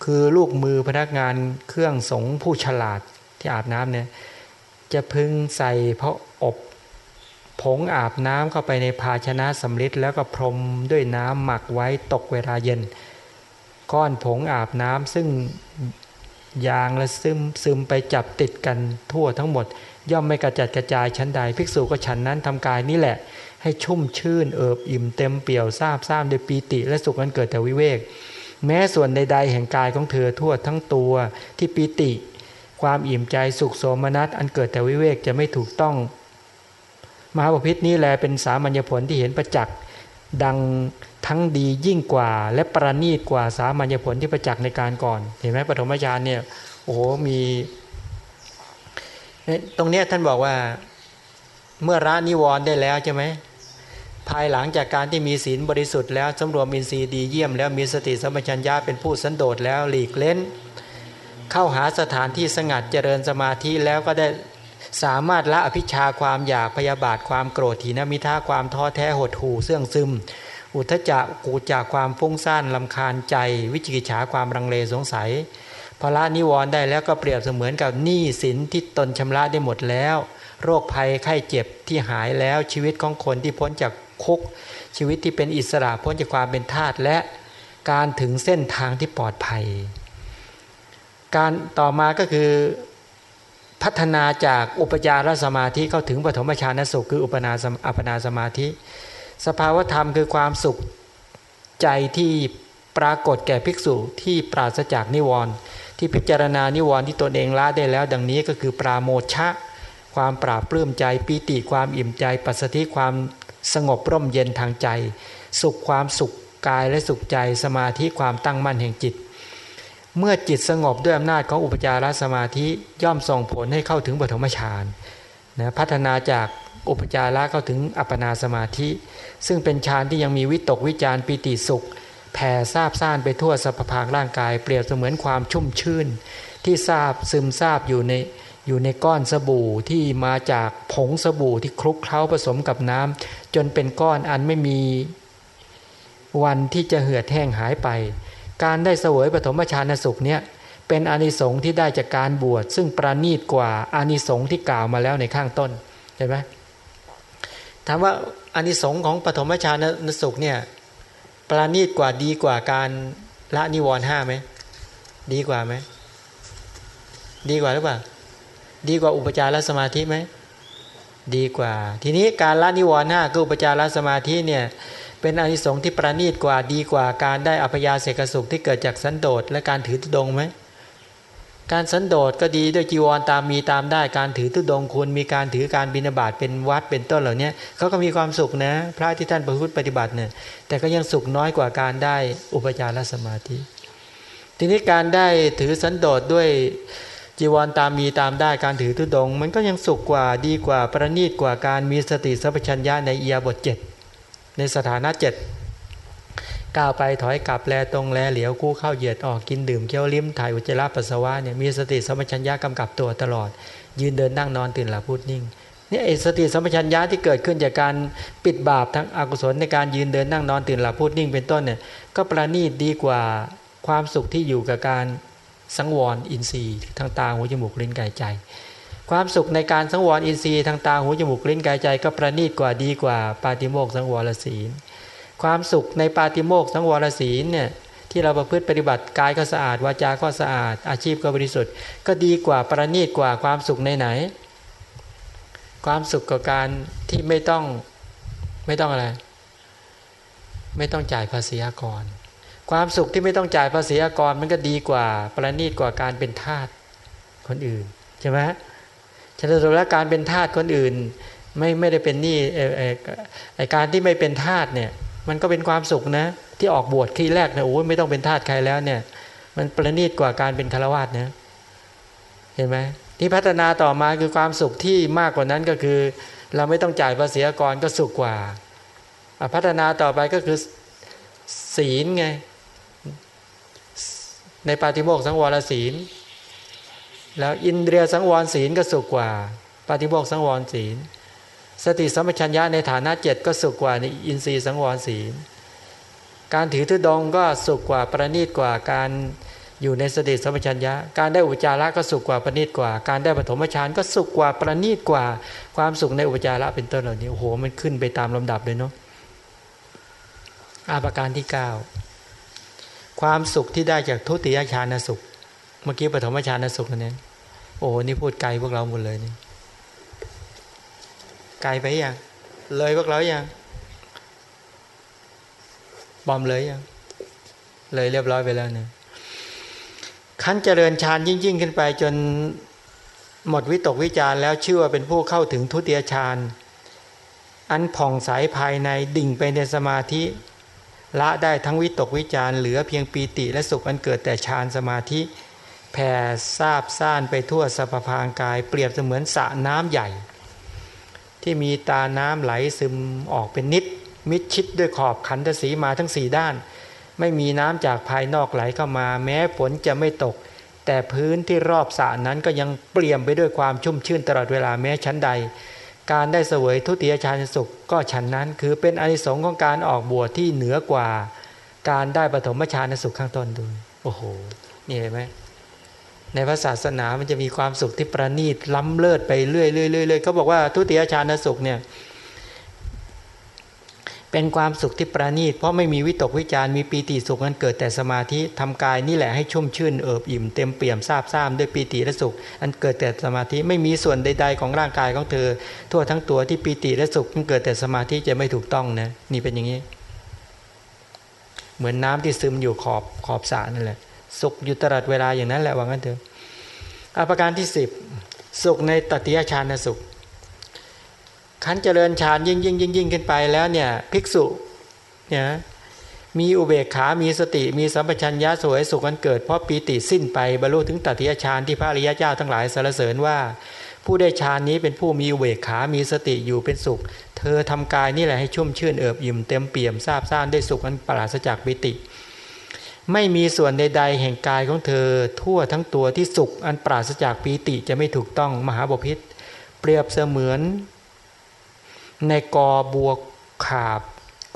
คือลูกมือพนักงานเครื่องสงผู้ฉลาดที่อาบน้ำเนี่ยจะพึงใส่เพราะอบ ผงอาบน้ำเข้าไปในภาชนะสำริดแล้วก็พรมด้วยน้ำหมักไว้ตกเวลาเย็น ก้อนผงอาบน้ำซึ่งยางและซึมซึมไปจับติดกันทั่วทั้งหมด ย่อมไม่กระจัดกระจายชั้นใด ภิกษุก็ฉันนั้นทำกายนี่แหละ ให้ชุ่มชื่นเอิบอิ่มเต็มเปี่ยวซาบซ่ามด้วยปีติ และสุขอันเกิดแต่วิเวก แม้ส่วนใดๆแห่งกายของเธอทั่วทั้งตัวที่ปีติ ความอิ่มใจสุขโสมนัสอันเกิดแต่วิเวกจะไม่ถูกต้อง มหาปพิธนี้แลเป็นสามัญญผลที่เห็นประจักษ์ดังทั้งดียิ่งกว่า และประณีตกว่าสามัญญผลที่ประจักษ์ในการก่อน เห็นไหมปฐมฌานเนี่ยโอ้โหมีตรงเนี้ยท่านบอกว่าเมื่อระนิวรณ์ได้แล้วใช่ไหมภายหลังจากการที่มีศีลบริสุทธิ์แล้วสำรวมอินทรีย์ดีเยี่ยม แล้วมีสติสัมปชัญญะเป็นผู้สันโดษแล้วหลีกเล่นเข้าหาสถานที่สงัดเจริญสมาธิแล้วก็ได้ สามารถละอภิชาความอยากพยาบาทความโกรธถีนมิท่าความท้อแท้หดหู่เสื่องซึม อุทจักกูจากความฟุ้งซ่านลำคาญใจ วิจิกิจฉาความรังเลสงสัยพละนิวรณ์ได้แล้วก็เปรียบเสมือนกับหนี้สินที่ตนชำระได้หมดแล้ว โรคภัยไข้เจ็บที่หายแล้วชีวิตของคนที่พ้นจากคุก ชีวิตที่เป็นอิสระพ้นจากความเป็นทาสและการถึงเส้นทางที่ปลอดภัย การต่อมาก็คือ พัฒนาจากอุปจารสมาธิเข้าถึงปฐมฌานสุข คืออุปนาอัปนาสมาธิ สภาวธรรมคือความสุขใจที่ปรากฏแก่ภิกษุที่ปราศจากนิวรณ์ที่พิจารณานิวรณ์ที่ตนเองละได้แล้ว ดังนี้ก็คือปราโมชะ ความปราบปลื้มใจปีติความอิ่มใจ ปัสสติความสงบร่มเย็นทางใจ สุขความสุขกายและสุขใจสมาธิความตั้งมั่นแห่งจิต เมื่อจิตสงบด้วยอำนาจของอุปจารสมาธิย่อมส่งผลให้เข้าถึงปฐมฌานนะพัฒนาจากอุปจาระเข้าถึงอัปปนาสมาธิ ซึ่งเป็นฌานที่ยังมีวิตกวิจารปิติสุขแผ่ซาบซ่านไปทั่วสรรพภางร่างกาย เปรียบเสมือนความชุ่มชื่น ที่ซาบซึมซาบอยู่ในอยู่ในก้อนสบู่ที่มาจากผงสบู่ที่คลุกเคล้าผสมกับน้ำจนเป็นก้อนอันไม่มีวันที่จะเหือดแห้งหายไป การได้เสวยปฐมฌานสุขเนี่ยเป็นอานิสงส์ที่ได้จากการบวช ซึ่งประณีตกว่าอานิสงส์ที่กล่าวมาแล้วในข้างต้นเห็นไหมถามว่าอานิสงส์ของปฐมฌานสุขเนี่ยประณีตกว่าดีกว่าการละนิวรณ์ห้าไหมดีกว่าไหมดีกว่าหรือเปล่าดีกว่าอุปจารสมาธิไหมดีกว่า ทีนี้การละนิวรณ์ห้าคืออุปจารสมาธิเนี่ย เป็นอนิสงส์ที่ประณีตกว่าดีกว่าการได้อัพยาเสกสุขที่เกิดจากสันโดษและการถือตุดงไหมการสันโดษก็ดีด้วยจีวรตามมีตามได้การถือตุดงคุณมีการถือการบินาบาตเป็นวัดเป็นต้นเหล่านี้เขาก็มีความสุขนะ พระที่ท่านประพฤติปฏิบัติเนี่ยแต่ก็ยังสุขน้อยกว่าการได้อุปจารสมาธิ ทีนี้การได้ถือสันโดษด้วยจีวรตามมีตามได้การถือธุดงค์ มันก็ยังสุขกว่าดีกว่าประณีตกว่าการมีสติสัมปชัญญะในอิริยาบถเจ็ด ในสถานะเจ็ดก้าวไปถอยกลับแลตรงแลเหลียวคู้เข้าเหยียดออกกินดื่มเคี้ยวลิ้มถ่ายอุจจาระปัสสาวะเนี่ยมีสติสัมปชัญญะกำกับตัวตลอด ยืนเดินนั่งนอนตื่นหลับพูดนิ่งนี่ไอสติสัมปชัญญะที่เกิดขึ้นจากการปิดบาปธรรมอกุศลในการยืนเดินนั่งนอนตื่นหลับพูดนิ่งเป็นต้นเนี่ยก็ประณีตดีกว่าความสุขที่อยู่กับการสังวรอินทรีย์ทางตาหูจมูกลิ้นกายใจ ความสุขในการสังวรอินทรีย์ทางตาหูจมูกลิ้นกายใจก็ประณีตกว่าดีกว่า ปาติโมกสังวรศีล ความสุขในปาติโมกสังวรศีลเนี่ยที่เราประพฤติปฏิบัติกายก็สะอาดวาจาก็สะอาด อาชีพก็บริสุทธิ์ ก็ดีกว่าประณีตกว่าความสุขในไหน ความสุขกับการที่ไม่ต้องไม่ต้องอะไร ไม่ต้องจ่ายภาษีอากร ความสุขที่ไม่ต้องจ่ายภาษีอากรมันก็ดีกว่าประณีตกว่าการเป็นทาสคนอื่นใช่ไหม ฉะนั้นแล้วการเป็นทาสคนอื่น ไม่ไม่ได้เป็นนี่ไอการที่ไม่เป็นทาสเนี่ย มันก็เป็นความสุขนะ ที่ออกบวชที่แรกนี่ยโอ้ไม่ต้องเป็นทาสใครแล้วเนี่ย มันประณีตกว่าการเป็นฆราวาสนะเห็นไหมที่พัฒนาต่อมาคือความสุขที่มากกว่านั้นก็คือ เราไม่ต้องจ่ายภาษีกรก็สุขกว่า พัฒนาต่อไปก็คือศีลไง ในปาฏิโมกสังวรศีล แล้วอินเดียสังวรศีลก็สุขกว่า ปฏิโมกสังวรศีล สติสัมปชัญญะในฐานะเจ็ดก็สุขกว่าในอินทรีย์สังวรศีล การถือทุดงก็สุขกว่าประณีตกว่าการอยู่ในสติสัมปชัญญะ การได้อุจจาระก็สุขกว่าประณีตกว่า การได้ปฐมฌานก็สุขกว่าประณีตกว่า ความสุขในอุจจาระเป็นต้นเหล่านี้โอ้โหมันขึ้นไปตามลำดับเลยเนาะอาประการที่ 9 ความสุขที่ได้จากทุติยฌานสุข เมื่อกี้ปฐมฌานสุขนั่นโอ้นี่พูดไกลพวกเราหมดเลยนี่ไกลไปยังเลยพวกเรายังบอมเลยยังเลยเรียบร้อยไปแล้วเนี่ยขั้นเจริญฌานยิ่งยิ่งขึ้นไปจนหมดวิตกวิจารแล้วชื่อว่าเป็นผู้เข้าถึงทุติยฌานอันผ่องใสภายในดิ่งไปในสมาธิ ละได้ทั้งวิตกวิจารเหลือเพียงปีติและสุขอันเกิดแต่ฌานสมาธิ แผ่ซาบซ่านไปทั่วสัพพางกาย เปรียบเสมือนสระน้ำใหญ่ ที่มีตาน้ำไหลซึมออกเป็นนิด มิดชิดด้วยขอบขันธสีมาทั้งสี่ด้าน ไม่มีน้ำจากภายนอกไหลเข้ามา แม้ฝนจะไม่ตก แต่พื้นที่รอบสระนั้นก็ยังเปลี่ยมไปด้วยความชุ่มชื่นตลอดเวลาแม้ชั้นใด การได้เสวยทุติยฌานสุขก็ฉันนั้น คือเป็นอนิสงค์ของการออกบวชที่เหนือกว่า การได้ปฐมฌานสุขข้างต้นดูโอ้โหนี่เห็นไหม ในพระศาสนามันจะมีความสุขที่ประณีตล้ำเลิศไปเรื่อยๆเรื่อยๆเขาบอกว่าทุติยฌานสุขเนี่ยเป็นความสุขที่ประณีต เพราะไม่มีวิตกวิจารมีปีติสุขนั้นเกิดแต่สมาธิทำกายนี่แหละให้ชุ่มชื่นเอิบอิ่มเต็มเปี่ยมซาบซ่ามด้วยปีติและสุข อันเกิดแต่สมาธิไม่มีส่วนใด ๆ ของร่างกายของเธอ ทั่วทั้งตัวที่ปีติและสุขมันเกิดแต่สมาธิจะไม่ถูกต้องนะนี่เป็นอย่างนี้ เหมือนน้ำที่ซึมอยู่ขอบขอบสระนั่นแหละ สุขอยู่ตลอดเวลาอย่างนั้นแหละว่างั้นเถอะอาการที่สิบสุขในตติยฌานสุขขันเจริญฌานยิ่งยิ่งยิ่งยิ่งขึ้นไปแล้วเนี่ยภิกษุเนี่ยมีอุเบกขา มีสติ มีสัมปชัญญะสวยสุขกันเกิดเพราะปีติสิ้นไปบรรลุถึงตัติยฌานที่พระอริยเจ้าทั้งหลายสรรเสริญว่า ผู้ได้ฌานนี้เป็นผู้มีอุเบกขา มีสติอยู่เป็นสุข เธอทำกายนี่แหละให้ชุ่มชื่นเอิบอิ่มเต็มเปี่ยมซาบซ่านได้สุขอันปราศจากปิติ ไม่มีส่วนใดๆแห่งกายของเธอ ทั่วทั้งตัวที่สุขอันปราศจากปีติจะไม่ถูกต้องมหาบพิษเปรียบเสมือน ในกอบัวขาบ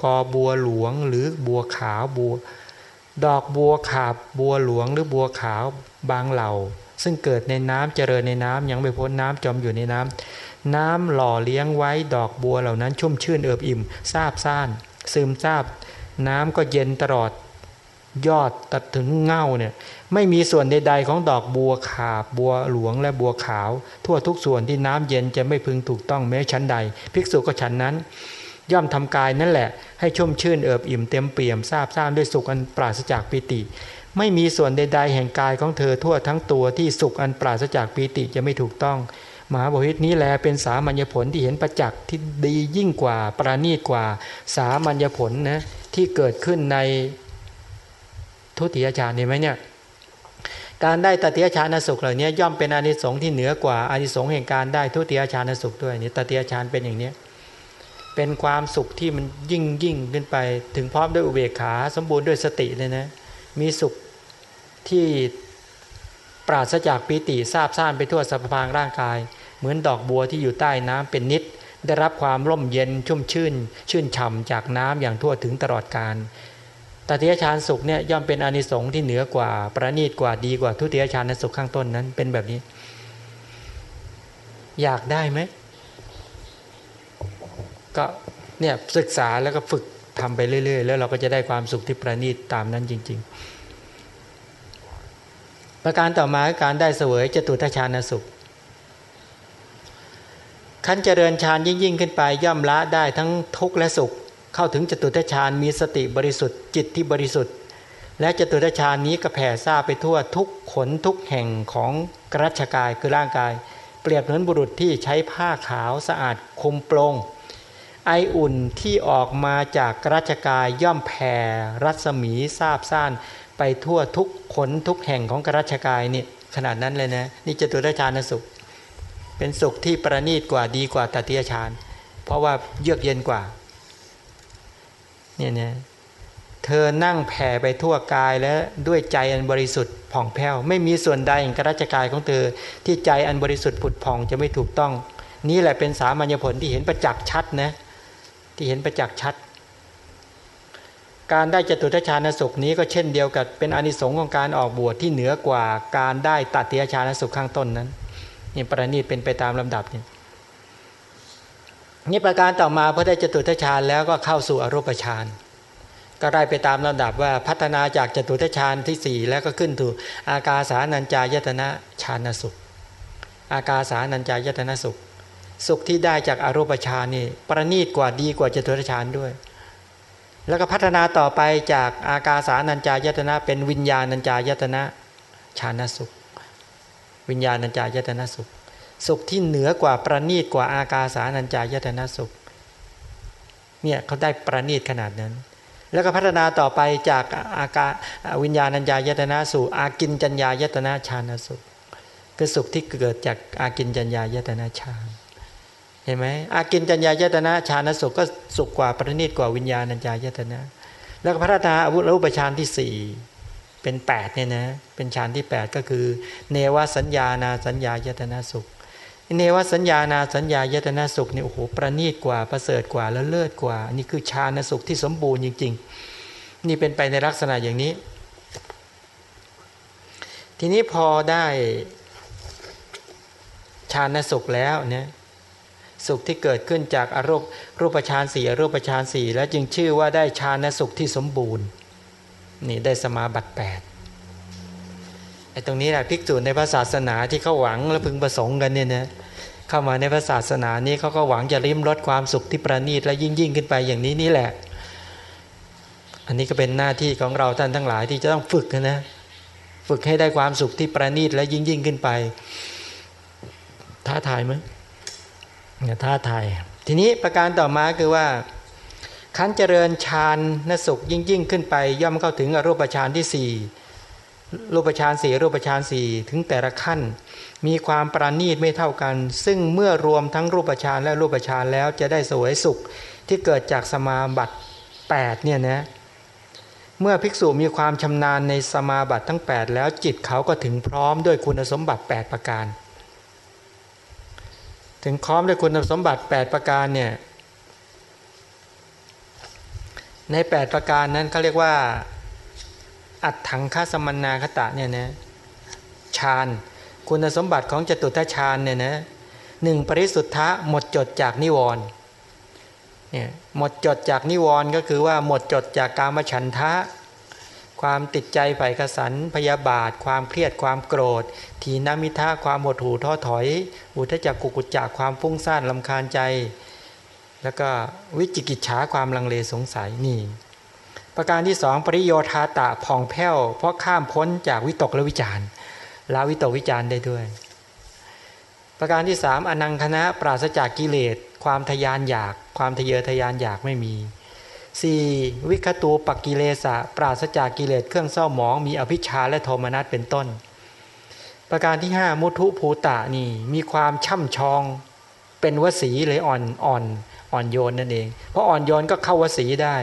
กอบัวหลวงหรือบัวขาวบัว ดอกบัวขาบบัวหลวงหรือบัวขาวบางเหล่า ซึ่งเกิดในน้ำเจริญในน้ำยังไม่พ้นน้ำจมอยู่ในน้ำน้ำหล่อเลี้ยงไว้ดอกบัวเหล่านั้นชุ่มชื่นเอิบอิ่มซาบซ่าน ซึมซาบน้ำก็เย็นตลอด ยอดตัดถึงเง่าเนี่ยไม่มีส่วนใดๆของดอกบัวขาบบัวหลวงและบัวขาว ทั่วทุกส่วนที่น้ำเย็นจะไม่พึงถูกต้องแม้ชั้นใด ภิกษุก็ฉันนั้น ย่อมทำกายนั่นแหละ ให้ชุ่มชื่นเอิบอิ่มเต็มเปี่ยมทราบซ่านด้วยสุขอันปราศจากปิติ ไม่มีส่วนใด ๆ แห่งกายของเธอทั่วทั้งตัวที่สุขอันปราศจากปิติจะไม่ถูกต้องมหาบพิตนี้แลเป็นสามัญญผลที่เห็นประจักษ์ที่ดียิ่งกว่าปราณีตกว่า สามัญญผลนะที่เกิดขึ้นใน ทุติยฌานเห็นไหมเนี่ยการได้ตติยฌานสุขเหล่านี้ย่อมเป็นอนิสงส์ที่เหนือกว่าอนิสงส์แห่งการได้ทุติยฌานสุขด้วยนี่ตติยฌานเป็นอย่างนี้เป็นความสุขที่มันยิ่งยิ่งขึ้นไป ถึงพร้อมด้วยอุเบกขาสมบูรณ์ด้วยสติเลยนะมีสุขที่ปราศจากปีติทราบซ่านไปทั่วสรรพางร่างกาย เหมือนดอกบัวที่อยู่ใต้น้ำเป็นนิด ได้รับความร่มเย็นชุ่มชื่น ชื่นฉ่าจากน้ำอย่างทั่วถึงตลอดกาล ตติยฌานสุขเนี่ยย่อมเป็นอนิสงส์ที่เหนือกว่า ประณีตกว่าดีกว่าทุติยฌานสุขข้างต้นนั้นเป็นแบบนี้ อยากได้ไหมก็เนี่ยศึกษาแล้วก็ฝึกทำไปเรื่อยๆ แล้วเราก็จะได้ความสุขที่ประณีตตามนั้นจริง ๆ ประการต่อมาการได้เสวยจตุทัชฌานสุขขั้นเจริญฌานยิ่งๆ ขึ้นไปย่อมละได้ทั้งทุกข์และสุข เข้าถึงจตุทชานมีสติบริสุทธิ์จิตที่บริสุทธิ์ และจตุทชานนี้ก็แผ่ซาไปทั่วทุกขนทุกแห่งของกรัชกายคือร่างกาย เปรียบเหมือนบุรุษที่ใช้ผ้าขาวสะอาดคุมโปรงไออุ่นที่ออกมาจากกรัชกายย่อมแผ่รัศมีทราบซ่านไปทั่วทุกขนทุกแห่งของกรัชกายนี่ขนาดนั้นเลยนะนี่จตุทชานสุข เป็นสุขที่ประณีตกว่าดีกว่าตติยฌานเพราะว่าเยือกเย็นกว่า เนี่ยนะเธอนั่งแผ่ไปทั่วกายแล้วด้วยใจอันบริสุทธิ์ผ่องแผ้ว ไม่มีส่วนใดแห่งกระจกายของเธอ ที่ใจอันบริสุทธิ์ผุดผ่องจะไม่ถูกต้อง นี่แหละเป็นสามัญญผลที่เห็นประจักษ์ชัดนะที่เห็นประจักษ์ชัด การได้จตุทัชานสุขนี้ก็เช่นเดียวกับเป็นอนิสงส์ของการออกบวชที่เหนือกว่าการได้ตัดเตียชานสุขข้างต้นนั้นนี่ประณีตเป็นไปตามลำดับนี่ นี่ประการต่อมาพอได้จตุทัชฌานแล้วก็เข้าสู่อรูปฌานก็ได้ไปตามลำดับว่าพัฒนาจากจตุทัชฌานที่ 4 แล้วก็ขึ้นถูอากาสานัญจายตนะฌานสุข อากาสานัญจายตนะสุข สุขที่ได้จากอรูปฌานนี่ประณีตกว่าดีกว่าจตุทัชฌานด้วย แล้วก็พัฒนาต่อไปจากอากาสานัญจายตนะเป็นวิญญาณัญจายตนะฌานสุข วิญญาณัญจายตนะสุข สุขที่เหนือกว่าประณีตกว่าอากาสานัญจายตนะสุขเนี่ยเขาได้ประณีตขนาดนั้น แล้วก็พัฒนาต่อไปจากอากาวิญญาณัญญายตนะสู่อากินจัญญายตนะฌานสุขคือสุขที่เกิดจากอากินจัญญายตนะฌานเห็นไหมอากินจัญญายตนะฌานสุขก็สุขกว่าประณีตกว่าวิญญาณัญญายตนะ แล้วก็พัฒนาอาวุธรูปฌานที่สี่เป็น8เนี่ยนะเป็นฌานที่ 8 ก็คือ เนวสัญญานาสัญญายตนะสุข เนวสัญญานาสัญญายตนาสุขนี่ยโอ้โหประณีตกว่าประเสริฐกว่าแล้วเลิศกว่า นี่คือฌานสุขที่สมบูรณ์จริง ๆ นี่เป็นไปในลักษณะอย่างนี้ ทีนี้พอได้ฌานสุขแล้วเนี่ยสุขที่เกิดขึ้นจากอารูปรูปฌานสี่อรูปฌานสี่แล้วจึงชื่อว่าได้ฌานสุขที่สมบูรณ์นี่ได้สมาบัติแปด ไอ้ตรงนี้แหละภิกษุในพระศาสนาที่เขาหวังและพึงประสงค์กันเนี่ยนะเข้ามาในพระศาสนานี้เขาก็หวังจะริมรสความสุขที่ประณีตและยิ่งยิ่งขึ้นไปอย่างนี้นี่แหละ อันนี้ก็เป็นหน้าที่ของเราท่านทั้งหลายที่จะต้องฝึกนะฝึกให้ได้ความสุขที่ประณีตและยิ่งยิ่งขึ้นไป ท้าทายไหมเนี่ยท้าทาย ทีนี้ประการต่อมาคือว่าขั้นเจริญฌานนสุขยิ่งยิ่งขึ้นไป ย่อมเข้าถึงอรูปฌานที่สี่ รูปฌานสี่รูปฌานสี่ถึงแต่ละขั้น มีความปราณีตไม่เท่ากัน ซึ่งเมื่อรวมทั้งรูปฌานและรูปฌานแล้วจะได้สวยสุขที่เกิดจากสมาบัติ8เนี่ยนะเมื่อภิกษุมีความชำนาญในสมาบัติทั้ง 8 แล้วจิตเขาก็ถึงพร้อมด้วยคุณสมบัติ 8 ประการ ถึงพร้อมด้วยคุณสมบัติ 8 ประการเนี่ยใน 8 ประการนั้นเขาเรียกว่า อัดถังคาสมนาคตะเนี่ยนะฌานคุณสมบัติของจตุทัชฌานเนี่ยนะหนึ่งปริสุทธะหมดจดจากนิวรณ์เนี่ยหมดจดจากนิวรณ์ก็คือว่าหมดจดจากกามฉันทะ ความติดใจใฝ่กสันพยาบาท ความเครียดความโกรธ ทีนามิทะความหดหู่ท้อถอย อุทจักกุกุจักความฟุ้งซ่านลำคาญใจ แล้วก็วิจิกิจฉาความลังเลสงสัยนี่ ประการที่สองปริโยธาตะผ่องแผ้ว เพราะข้ามพ้นจากวิตกและวิจารลาวิตกวิจารได้ด้วย ประการที่สามอนังคณะปราศจากกิเลส ความทยานอยาก ความทะเยอทะยานอยากไม่มี 4. วิคตูปักกิเลสะปราศจากกิเลสเครื่องเศร้าหมองมีอภิชาและโทมนัสเป็นต้น ประการที่ 5 มุทุภูตะนี่มีความช่ำชองเป็นวสีเลยอ่อนอ่อนอ่อนโยนนั่นเอง เพราะอ่อนโยนก็เข้าวสีได้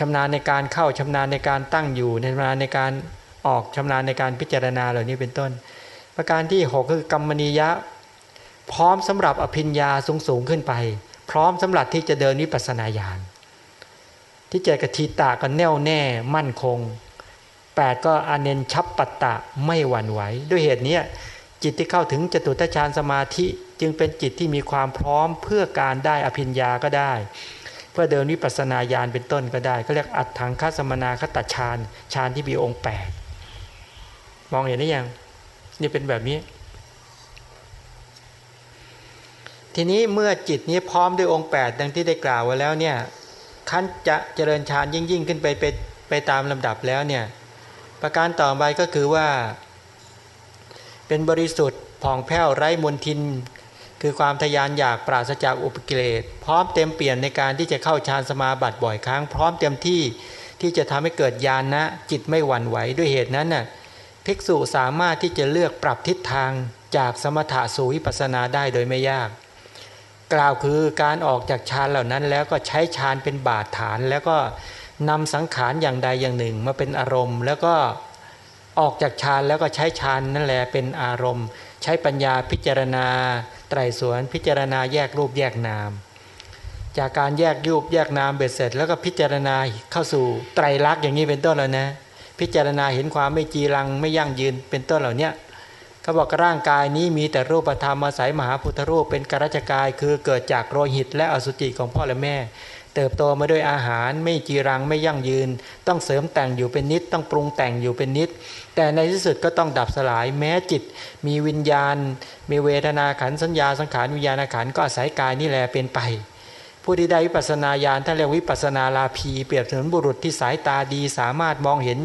ชำนาญในการเข้าชำนาญในการตั้งอยู่ชำนาญในการออกชำนาญในการพิจารณาเหล่านี้เป็นต้น ประการที่ 6 คือกรรมนิยะ พร้อมสำหรับอภิญญาสูงสูงขึ้นไป พร้อมสำหรับที่จะเดินวิปัสสนาญาณที่เจกทีตากันแน่วแน่มั่นคง 8 ก็อเนนชับปัตตะไม่หวั่นไหว ด้วยเหตุนี้จิตที่เข้าถึงจตุตฌานสมาธิจึงเป็นจิตที่มีความพร้อมเพื่อการได้อภิญญาก็ได้ พื่อเดินวิปัสนาญาณเป็นต้นก็ได้เขาเรียกอัตถังคสมนาคตฌานฌานที่มีองค์แปดมองเห็นได้ยังนี่เป็นแบบนี้ ทีนี้เมื่อจิตนี้พร้อมด้วยองค์8ดังที่ได้กล่าวไว้แล้วเนี่ยขั้นจะเจริญฌานยิ่งยิ่งขึ้นไปไปไปตามลำดับแล้วเนี่ยประการต่อไปก็คือว่า เป็นบริสุทธิ์ผ่องแผ้วไร้มลทิน คือความทยานอยากปราศจากอุปกิเลสพร้อมเต็มเปลี่ยนในการที่จะเข้าฌานสมาบัติบ่อยครั้ง พร้อมเต็มที่ที่จะทำให้เกิดญาณนะจิตไม่หวั่นไหวด้วยเหตุนั้นน่ะภิกษุสามารถที่จะเลือกปรับทิศทางจากสมถะสู่วิปัสนาได้โดยไม่ยาก กล่าวคือการออกจากฌานเหล่านั้นแล้วก็ใช้ฌานเป็นบาดฐานแล้วก็นำสังขารอย่างใดอย่างหนึ่งมาเป็นอารมณ์ แล้วก็ออกจากฌานแล้วก็ใช้ฌานนั่นแหละเป็นอารมณ์ ใช้ปัญญาพิจารณา ไตรสวนพิจารณาแยกรูปแยกนาม จากการแยกยูปแยกนามเบ็ดเสร็จ แล้วก็พิจารณาเข้าสู่ไตรลักษณ์อย่างนี้เป็นต้นแล้วนะ พิจารณาเห็นความไม่จีรังไม่ยั่งยืนเป็นต้นเหล่านี้เขาบอกร่างกายนี้มีแต่รูปธรรมอาศัยมหาพุทธรูปเป็นกรัชกาย คือเกิดจากโรหิตและอสุจิของพ่อและแม่ เติบโตมาด้วยอาหารไม่จีรังไม่ยั่งยืน ต้องเสริมแต่งอยู่เป็นนิด ต้องปรุงแต่งอยู่เป็นนิด แต่ในที่สุดก็ต้องดับสลายแม้จิต มีวิญญาณ มีเวทนาขันสัญญาสังขารวิญญาณขันก็อาศัยกายนี่แหละเป็นไปผู้ที่ได้วิปัสนาญาณท่านเรียกวิปัสนาลาภีเปรียบเสมือนบุรุษที่สายตาดีสามารถมองเห็น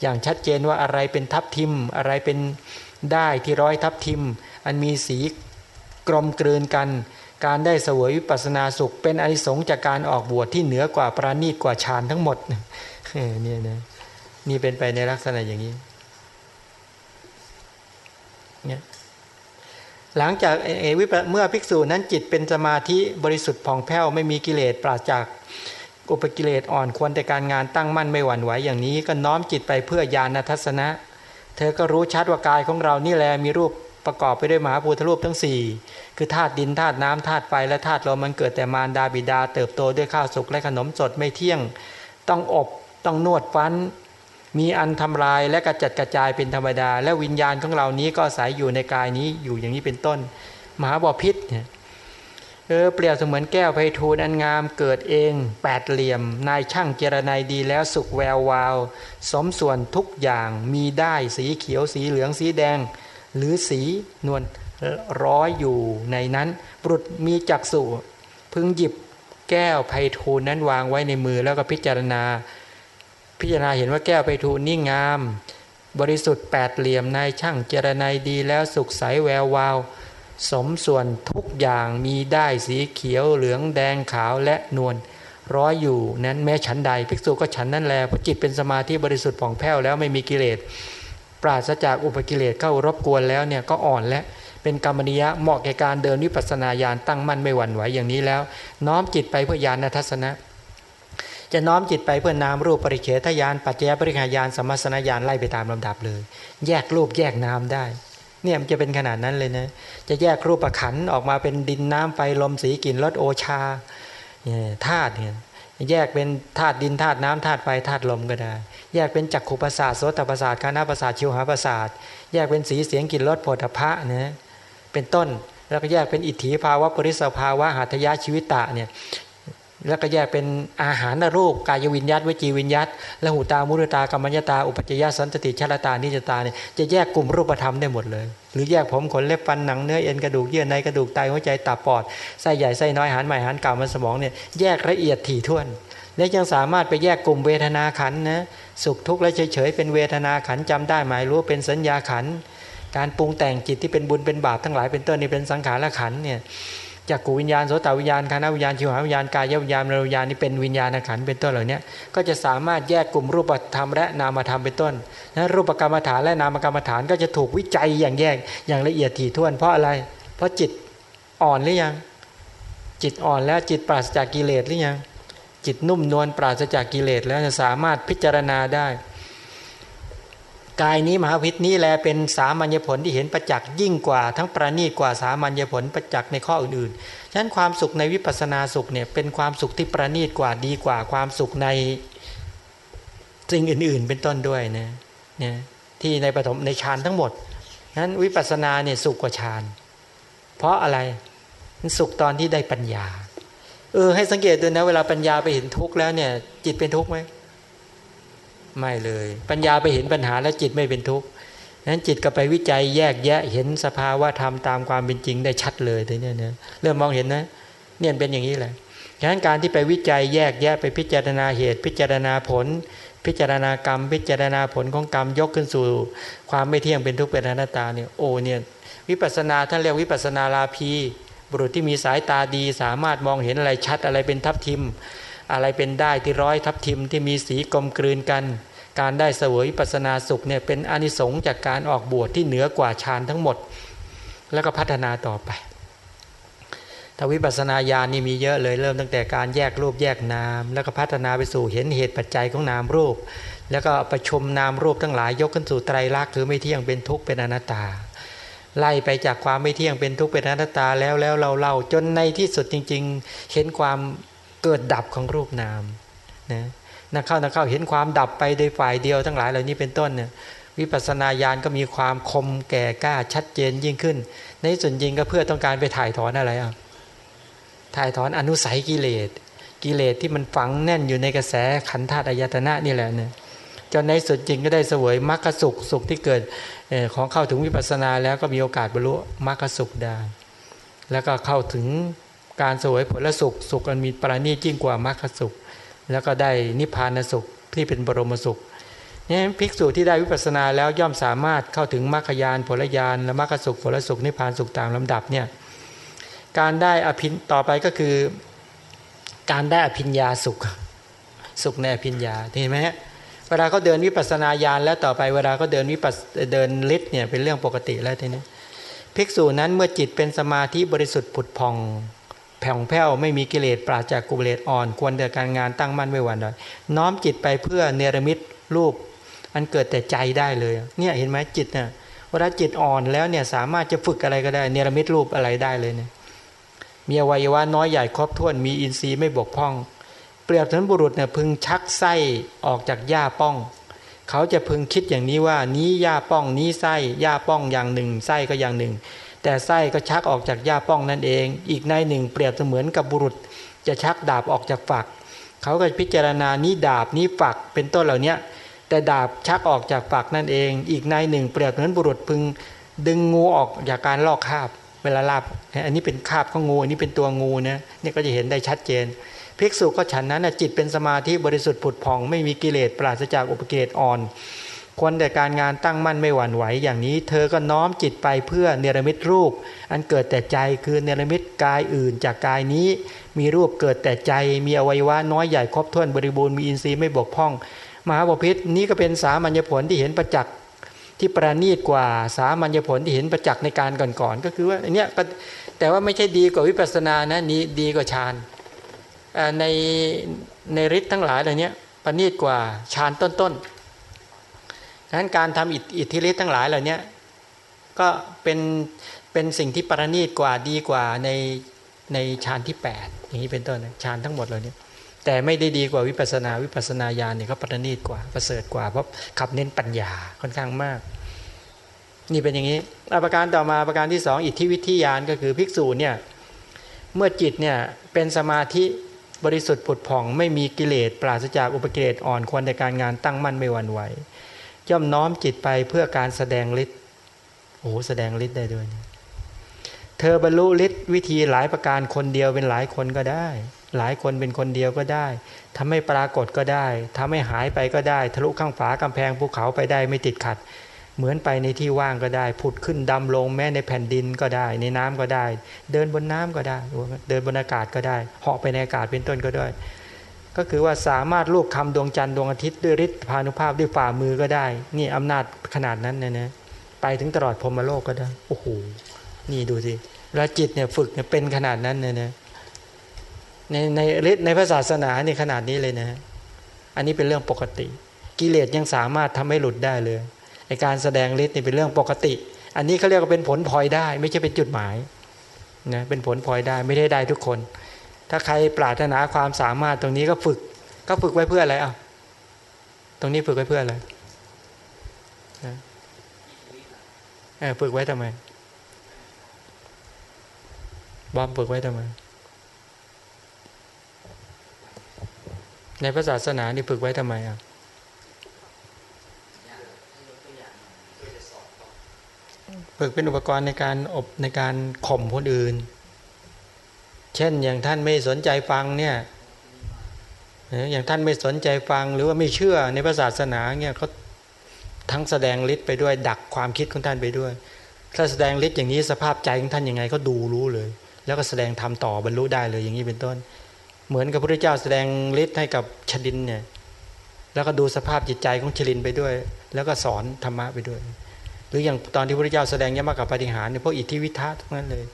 อย่างชัดเจนว่าอะไรเป็นทับทิม อะไรเป็นได้ที่ร้อยทับทิม อันมีสีกลมกลืนกัน การได้เสวยวิปัสนาสุข เป็นอนิสงส์จากการออกบวชที่เหนือกว่าปราณีตกว่าฌานทั้งหมดเนี่ยนะนี่เป็นไปในลักษณะอย่างนี้เนี่ยหลังจากเอวิปเมื่อภิกษุนั้นจิตเป็นสมาธิบริสุทธิ์ผ่องแผ้วไม่มีกิเลสปราศจากอุปกิเลสอ่อนควรแต่การงานตั้งมั่นไม่หวั่นไหวอย่างนี้ ก็น้อมจิตไปเพื่อญาณทัศนะ เธอก็รู้ชัดว่ากายของเรานี่แหละมีรูป ประกอบไปด้วยมหาภูตรูปทั้ง 4 คือธาตุดินธาตุน้ำธาตุไฟและธาตุลมมันเกิดแต่มารดาบิดา เติบโตด้วยข้าวสุกและขนมสดไม่เที่ยง ต้องอบต้องนวดฟัน มีอันทำลายและกระจัดกระจายเป็นธรรมดา และวิญญาณของเรานี้ก็อาศัยอยู่ในกายนี้อยู่อย่างนี้เป็นต้น มหาบอพิษเนี่ยเออเปรียบเสมือนแก้วไพทูลอันงามเกิดเองแปดเหลี่ยม นายช่างเจรนายดีแล้วสุกแวววาว สมส่วนทุกอย่างมีได้สีเขียวสีเหลืองสีแดง หรือสีนวลร้อยอยู่ในนั้น บุรุษมีจักษุพึงหยิบแก้วไพทูลนั้นวางไว้ในมือแล้วก็พิจารณา พิจารณาเห็นว่าแก้วไพทูลนี่งาม บริสุทธิ์แปดเหลี่ยมนายช่างเจรนายดีแล้วสุกใสแวววาว สมส่วนทุกอย่างมีได้สีเขียวเหลืองแดงขาวและนวลร้อยอยู่นั้นแม้ฉันใด ภิกษุก็ฉันนั่นแหละเพราะจิตเป็นสมาธิบริสุทธิ์ผ่องแผ้วแล้วไม่มีกิเลส ปราศจากอุปกิเลสเข้ารบกวนแล้วเนี่ยก็อ่อนและเป็นกรรมนิยะเหมาะแก่การเดินวิปัสสนาญาณตั้งมั่นไม่หวั่นไหวอย่างนี้แล้ว น้อมจิตไปเพื่อญาณทัศนะ จะน้อมจิตไปเพื่อนามรูปปริเฉทญาณปัจจยปริขายานสมัสนญาณไล่ไปตามลำดับเลย แยกรูปแยกนามได้เนี่ยมันจะเป็นขนาดนั้นเลยนะจะแยกรูปขันออกมาเป็นดินน้ำไฟลมสีกลิ่นรสโอชาธาตุเนี่ยแยกเป็นธาตุดินธาตุน้ำธาตุไฟธาตุลมก็ได้ แยกเป็นจักขุประสาทโสตประสาทคานาประสาทชิวหาประสาท แยกเป็นสีเสียงกลิ่นรสโผฏฐะเนี่ยเป็นต้น แล้วก็แยกเป็นอิทธิภาวะปริสภาวะหัตถยาชีวิตะเนี่ยแล้วก็แยกเป็นอาหารนรูปกายวิญญาตวิจีวิญญาตและหูตามุรตากรรมญตา อุปจยสันติชาลตานิจตาเนี่ยจะแยกกลุ่มรูปธรรมได้หมดเลย หรือแยกผมขนเล็บฟันหนังเนื้อเอ็นกระดูกเยื่อในกระดูกไตหัวใจตับปอดไส้ใหญ่ไส้น้อยหันใหม่หันเก่ามันสมองเนี่ยแยกละเอียดถี่ถ้วน และยังสามารถไปแยกกลุ่มเวทนาขันนะสุขทุกข์และเฉยๆเป็นเวทนาขันจำได้หมายรู้เป็นสัญญาขันการปรุงแต่งจิตที่เป็นบุญเป็นบาปทั้งหลายเป็นต้นนี่เป็นสังขารละขันเนี่ยจากกูวิญญาณโสตวิญญาณคณะวิญญาณชิวหาวิญญาณกายวิญญาณมรวิญญาณนี่เป็นวิญญาณขันเป็นต้นเหล่านี้ก็จะสามารถแยกกลุ่มรูปธรรมและนามธรรมเป็นต้นนั้นรูปกรรมฐานและนามกรรมฐานก็จะถูกวิจัยอย่างแยกอย่างละเอียดถี่ถ้วน เพราะอะไร เพราะจิตอ่อนหรือยัง จิตอ่อนแล้วจิตปราศจากกิเลสหรือยัง จิตนุ่มนวลปราศจากกิเลสแล้วจะสามารถพิจารณาได้ กายนี้มหาพิษนี้แลเป็นสามัญญผลที่เห็นประจักษ์ยิ่งกว่าทั้งประณีตกว่าสามัญญผลประจักษ์ในข้ออื่นๆฉะนั้นความสุขในวิปัสสนาสุขเนี่ยเป็นความสุขที่ประณีตกว่าดีกว่าความสุขในสิ่งอื่น ๆ เป็นต้นด้วยนะเนี่ยที่ในปฐมในฌานทั้งหมดนั้นวิปัสสนาเนี่ยสุขกว่าฌาน เพราะอะไร สุขตอนที่ได้ปัญญา เออให้สังเกตดูนะเวลาปัญญาไปเห็นทุกข์แล้วเนี่ย จิตเป็นทุกข์ไหมไม่เลย ปัญญาไปเห็นปัญหาแล้วจิตไม่เป็นทุกข์นั้นจิตก็ไปวิจัยแยกแยะเห็นสภาวะธรรมตามความเป็นจริงได้ชัดเลยทีนี้เนี่ยเริ่มมองเห็นนะเนี่ยเป็นอย่างนี้แหละฉะนั้นการที่ไปวิจัยแยกแยะไปพิจารณาเหตุ พิจารณาผล พิจารณากรรม พิจารณาผลของกรรมยกขึ้นสู่ ความไม่เที่ยงเป็นทุกข์เป็นอนัตตาเนี่ยโอ้เนี่ยวิปัสนาท่านเรียกวิปัสนาลาภี บุรุษที่มีสายตาดีสามารถมองเห็นอะไรชัดอะไรเป็นทับทิม อะไรเป็นได้ที่ร้อยทับทิมที่มีสีกลมกลืนกัน การได้เสวยปัสนาสุขเนี่ยเป็นอนิสงส์จากการออกบวชที่เหนือกว่าฌานทั้งหมด แล้วก็พัฒนาต่อไปทวิปัสนาญาณนี่มีเยอะเลยเริ่มตั้งแต่การแยกรูปแยกนาม แล้วก็พัฒนาไปสู่เห็นเหตุปัจจัยของนามรูป แล้วก็ประชุมนามรูปทั้งหลายยกขึ้นสู่ไตรลักษณ์คือไม่เที่ยงเป็นทุกข์เป็นอนัตตา ไล่ไปจากความไม่เที่ยงเป็นทุกข์เป็นอนัตตาแล้วแล้วเราเล่าจนในที่สุดจริง ๆ เห็นความเกิดดับของรูปนามนะนักเข้านักเข้าเห็นความดับไปโดยฝ่ายเดียวทั้งหลายเหล่านี้เป็นต้นเนี่ยวิปัสสนาญาณก็มีความคมแก่กล้าชัดเจนยิ่งขึ้น ในส่วนจริงก็เพื่อต้องการไปถ่ายถอนอะไรอะถ่ายถอนอนุสัยกิเลส กิเลสที่มันฝังแน่นอยู่ในกระแสขันธาตุอายตนะนี่แหละเนี่ย จนในสุดจริงก็ได้เสวยมรรคสุขสุขที่เกิดของเข้าถึงวิปัสสนาแล้วก็มีโอกาสบรรลุมรรคสุขได้ แล้วก็เข้าถึงการเสวยผลสุขสุขอันมีปราณียิ่งกว่ามรรคสุข แล้วก็ได้นิพพานสุขที่เป็นบรมสุขนี่ภิกษุที่ได้วิปัสสนาแล้วย่อมสามารถเข้าถึงมรรคยานผลยานและมรรคสุขผลสุขนิพพานสุขตามลำดับเนี่ยการได้อภินต่อไปก็คือ การได้อภิญญาสุข สุขในอภิญญาเห็นไหมฮะ เวลาเขาเดินวิปัสนาญาณแล้วต่อไปเวลาเขาเดินวิปัสเดินฤทธิ์เนี่ยเป็นเรื่องปกติแล้วทีนี้ภิกษุนั้นเมื่อจิตเป็นสมาธิบริสุทธิ์ผุดพองแผ่วแผ้วไม่มีกิเลสปราจากกุเลสอ่อน ควรเดินการงานตั้งมั่นไม่หวั่นไหวน้อมจิตไปเพื่อเนรมิตรูป อันเกิดแต่ใจได้เลยเนี่ยเห็นไหมจิตเนี่ยเวลาจิตอ่อนแล้วเนี่ยสามารถจะฝึกอะไรก็ได้เนรมิตรูปอะไรได้เลยเนี่ยมีอวัยวะน้อยใหญ่ครบถ้วนมีอินทรีย์ไม่บกพร่อง รียบเหมือนบุรุษเนี่ยพึงชักไส้ออกจากหญ้าป้อง เขาจะพึงคิดอย่างนี้ว่านี้หญ้าป้องนี้ไส้หญ้าป้องอย่างหนึ่งไส้ก็อย่างหนึ่ง แต่ไส้ก็ชักออกจากหญ้าป้องนั่นเอง อีกในหนึ่ง เปรียบเสมือนกับบุรุษ จะชักดาบออกจากฝัก เขาก็พิจารณานี้ดาบนี้ฝักเป็นต้นเหล่านี้แต่ดาบชักออกจากฝักนั่นเอง อีกในหนึ่ง เปรียบเหมือนบุรุษพึงดึงงูออกจากการลอกคาบเวลาลาบ อันนี้เป็นคาบของงู อันนี้เป็นตัวงูนะนี่ก็จะเห็นได้ชัดเจน ภิกษุก็ฉันนั้นจิตเป็นสมาธิบริสุทธิ์ผุดผ่อง ไม่มีกิเลสปราศจากอุปกิเลสอ่อนควรแต่การงานตั้งมั่นไม่หวั่นไหวอย่างนี้ เธอก็น้อมจิตไปเพื่อเนรมิตรูป อันเกิดแต่ใจคือเนรมิตกายอื่นจากกายนี้ มีรูปเกิดแต่ใจ มีอวัยวะน้อยใหญ่ครบถ้วนบริบูรณ์มีอินทรีย์ไม่บกพร่อง มหาบพิษนี้ก็เป็นสามัญญผลที่เห็นประจักษ์ที่ประณีตกว่าสามัญญผลที่เห็นประจักษ์ในการก่อนๆก็คือว่าเนี้ยแต่ว่าไม่ใช่ดีกว่าวิปัสสนานะนี้ดีกว่าฌาน ในในฤทธิ์ทั้งหลายเหล่านี้ประณีตกว่าฌานต้นๆดังนั้นการทำอิทธิฤทธิ์ทั้งหลายเหล่านี้ก็เป็นเป็นสิ่งที่ประณีตกว่าดีกว่าในในฌานที่ 8 อย่างนี้เป็นต้นฌานทั้งหมดเหล่านี้แต่ไม่ได้ดีกว่าวิปัสนาวิปัสนาญาณเนี่ยเขาประณีตกว่าประเสริฐกว่าเพราะขับเน้นปัญญาค่อนข้างมาก นี่เป็นอย่างนี้ประการต่อมาประการที่สองอิทธิวิทยานก็คือภิกษุเนี่ยเมื่อจิตเนี่ยเป็นสมาธิ บริสุทธิ์ผุดผ่องไม่มีกิเลสปราศจากอุปกิเลสอ่อนควรในการงานตั้งมั่นไม่หวั่นไหวย่อมน้อมจิตไปเพื่อการแสดงฤทธิ์โอ้แสดงฤทธิ์ได้ด้วย เธอบรรลุฤทธิ์วิธีหลายประการคนเดียวเป็นหลายคนก็ได้ หลายคนเป็นคนเดียวก็ได้ทำให้ปรากฏก็ได้ทำให้หายไปก็ได้ ทะลุข้างฝากำแพงภูเขาไปได้ไม่ติดขัด เหมือนไปในที่ว่างก็ได้ ผุดขึ้นดำลงแม้ในแผ่นดินก็ได้ ในน้ำก็ได้ เดินบนน้ำก็ได้ เดินบนอากาศก็ได้เหาะไปในอากาศเป็นต้นก็ได้ ก็คือว่าสามารถลูกคำดวงจันทร์ดวงอาทิตย์ด้วยฤทธิพานุภาพด้วยฝ่ามือก็ได้ นี่อำนาจขนาดนั้นเนะนะไปถึงตลอดพรมโลกก็ได้โอ้โหนี่ดูสิแล้วจิตเนี่ยฝึกเนี่ยเป็นขนาดนั้นเนี่ยนะในในฤทธิ์ในพระศาสนาเนี่ขนาดนี้เลยนะ อันนี้เป็นเรื่องปกติ กิเลสยังสามารถทำให้หลุดได้เลย การแสดงฤทธิ์นี่เป็นเรื่องปกติ อันนี้เขาเรียกว่าเป็นผลพลอยได้ ไม่ใช่เป็นจุดหมายนะเป็นผลพลอยได้ไม่ได้ได้ทุกคน ถ้าใครปรารถนาความสามารถตรงนี้ก็ฝึก ก็ฝึกไว้เพื่ออะไรอะตรงนี้ฝึกไว้เพื่ออะไรฝึกไว้ทำไมบอมฝึกไว้ทำไมในพระศาสนานี่ฝึกไว้ทำไมอะ ฝึกเป็นอุปกรณ์ในการอบในการข่มคนอื่น เช่นอย่างท่านไม่สนใจฟังเนี่ยอย่างท่านไม่สนใจฟังหรือว่าไม่เชื่อในพระศาสนาเนี่ยเขาทั้งแสดงฤทธิ์ไปด้วย ดักความคิดของท่านไปด้วย ถ้าแสดงฤทธิ์อย่างนี้สภาพใจของท่านยังไงก็ดูรู้เลย แล้วก็แสดงทำต่อบรรลุได้เลยอย่างนี้เป็นต้น เหมือนกับพระเจ้าแสดงฤทธิ์ให้กับชดินเนี่ยแล้วก็ดูสภาพจิตใจของชลินไปด้วย แล้วก็สอนธรรมะไปด้วย หรืออย่างตอนที่พระเจ้าแสดงยมกับปฏิหารเนี่ยพวกอิทธิวิทัทั้งนั้นเลย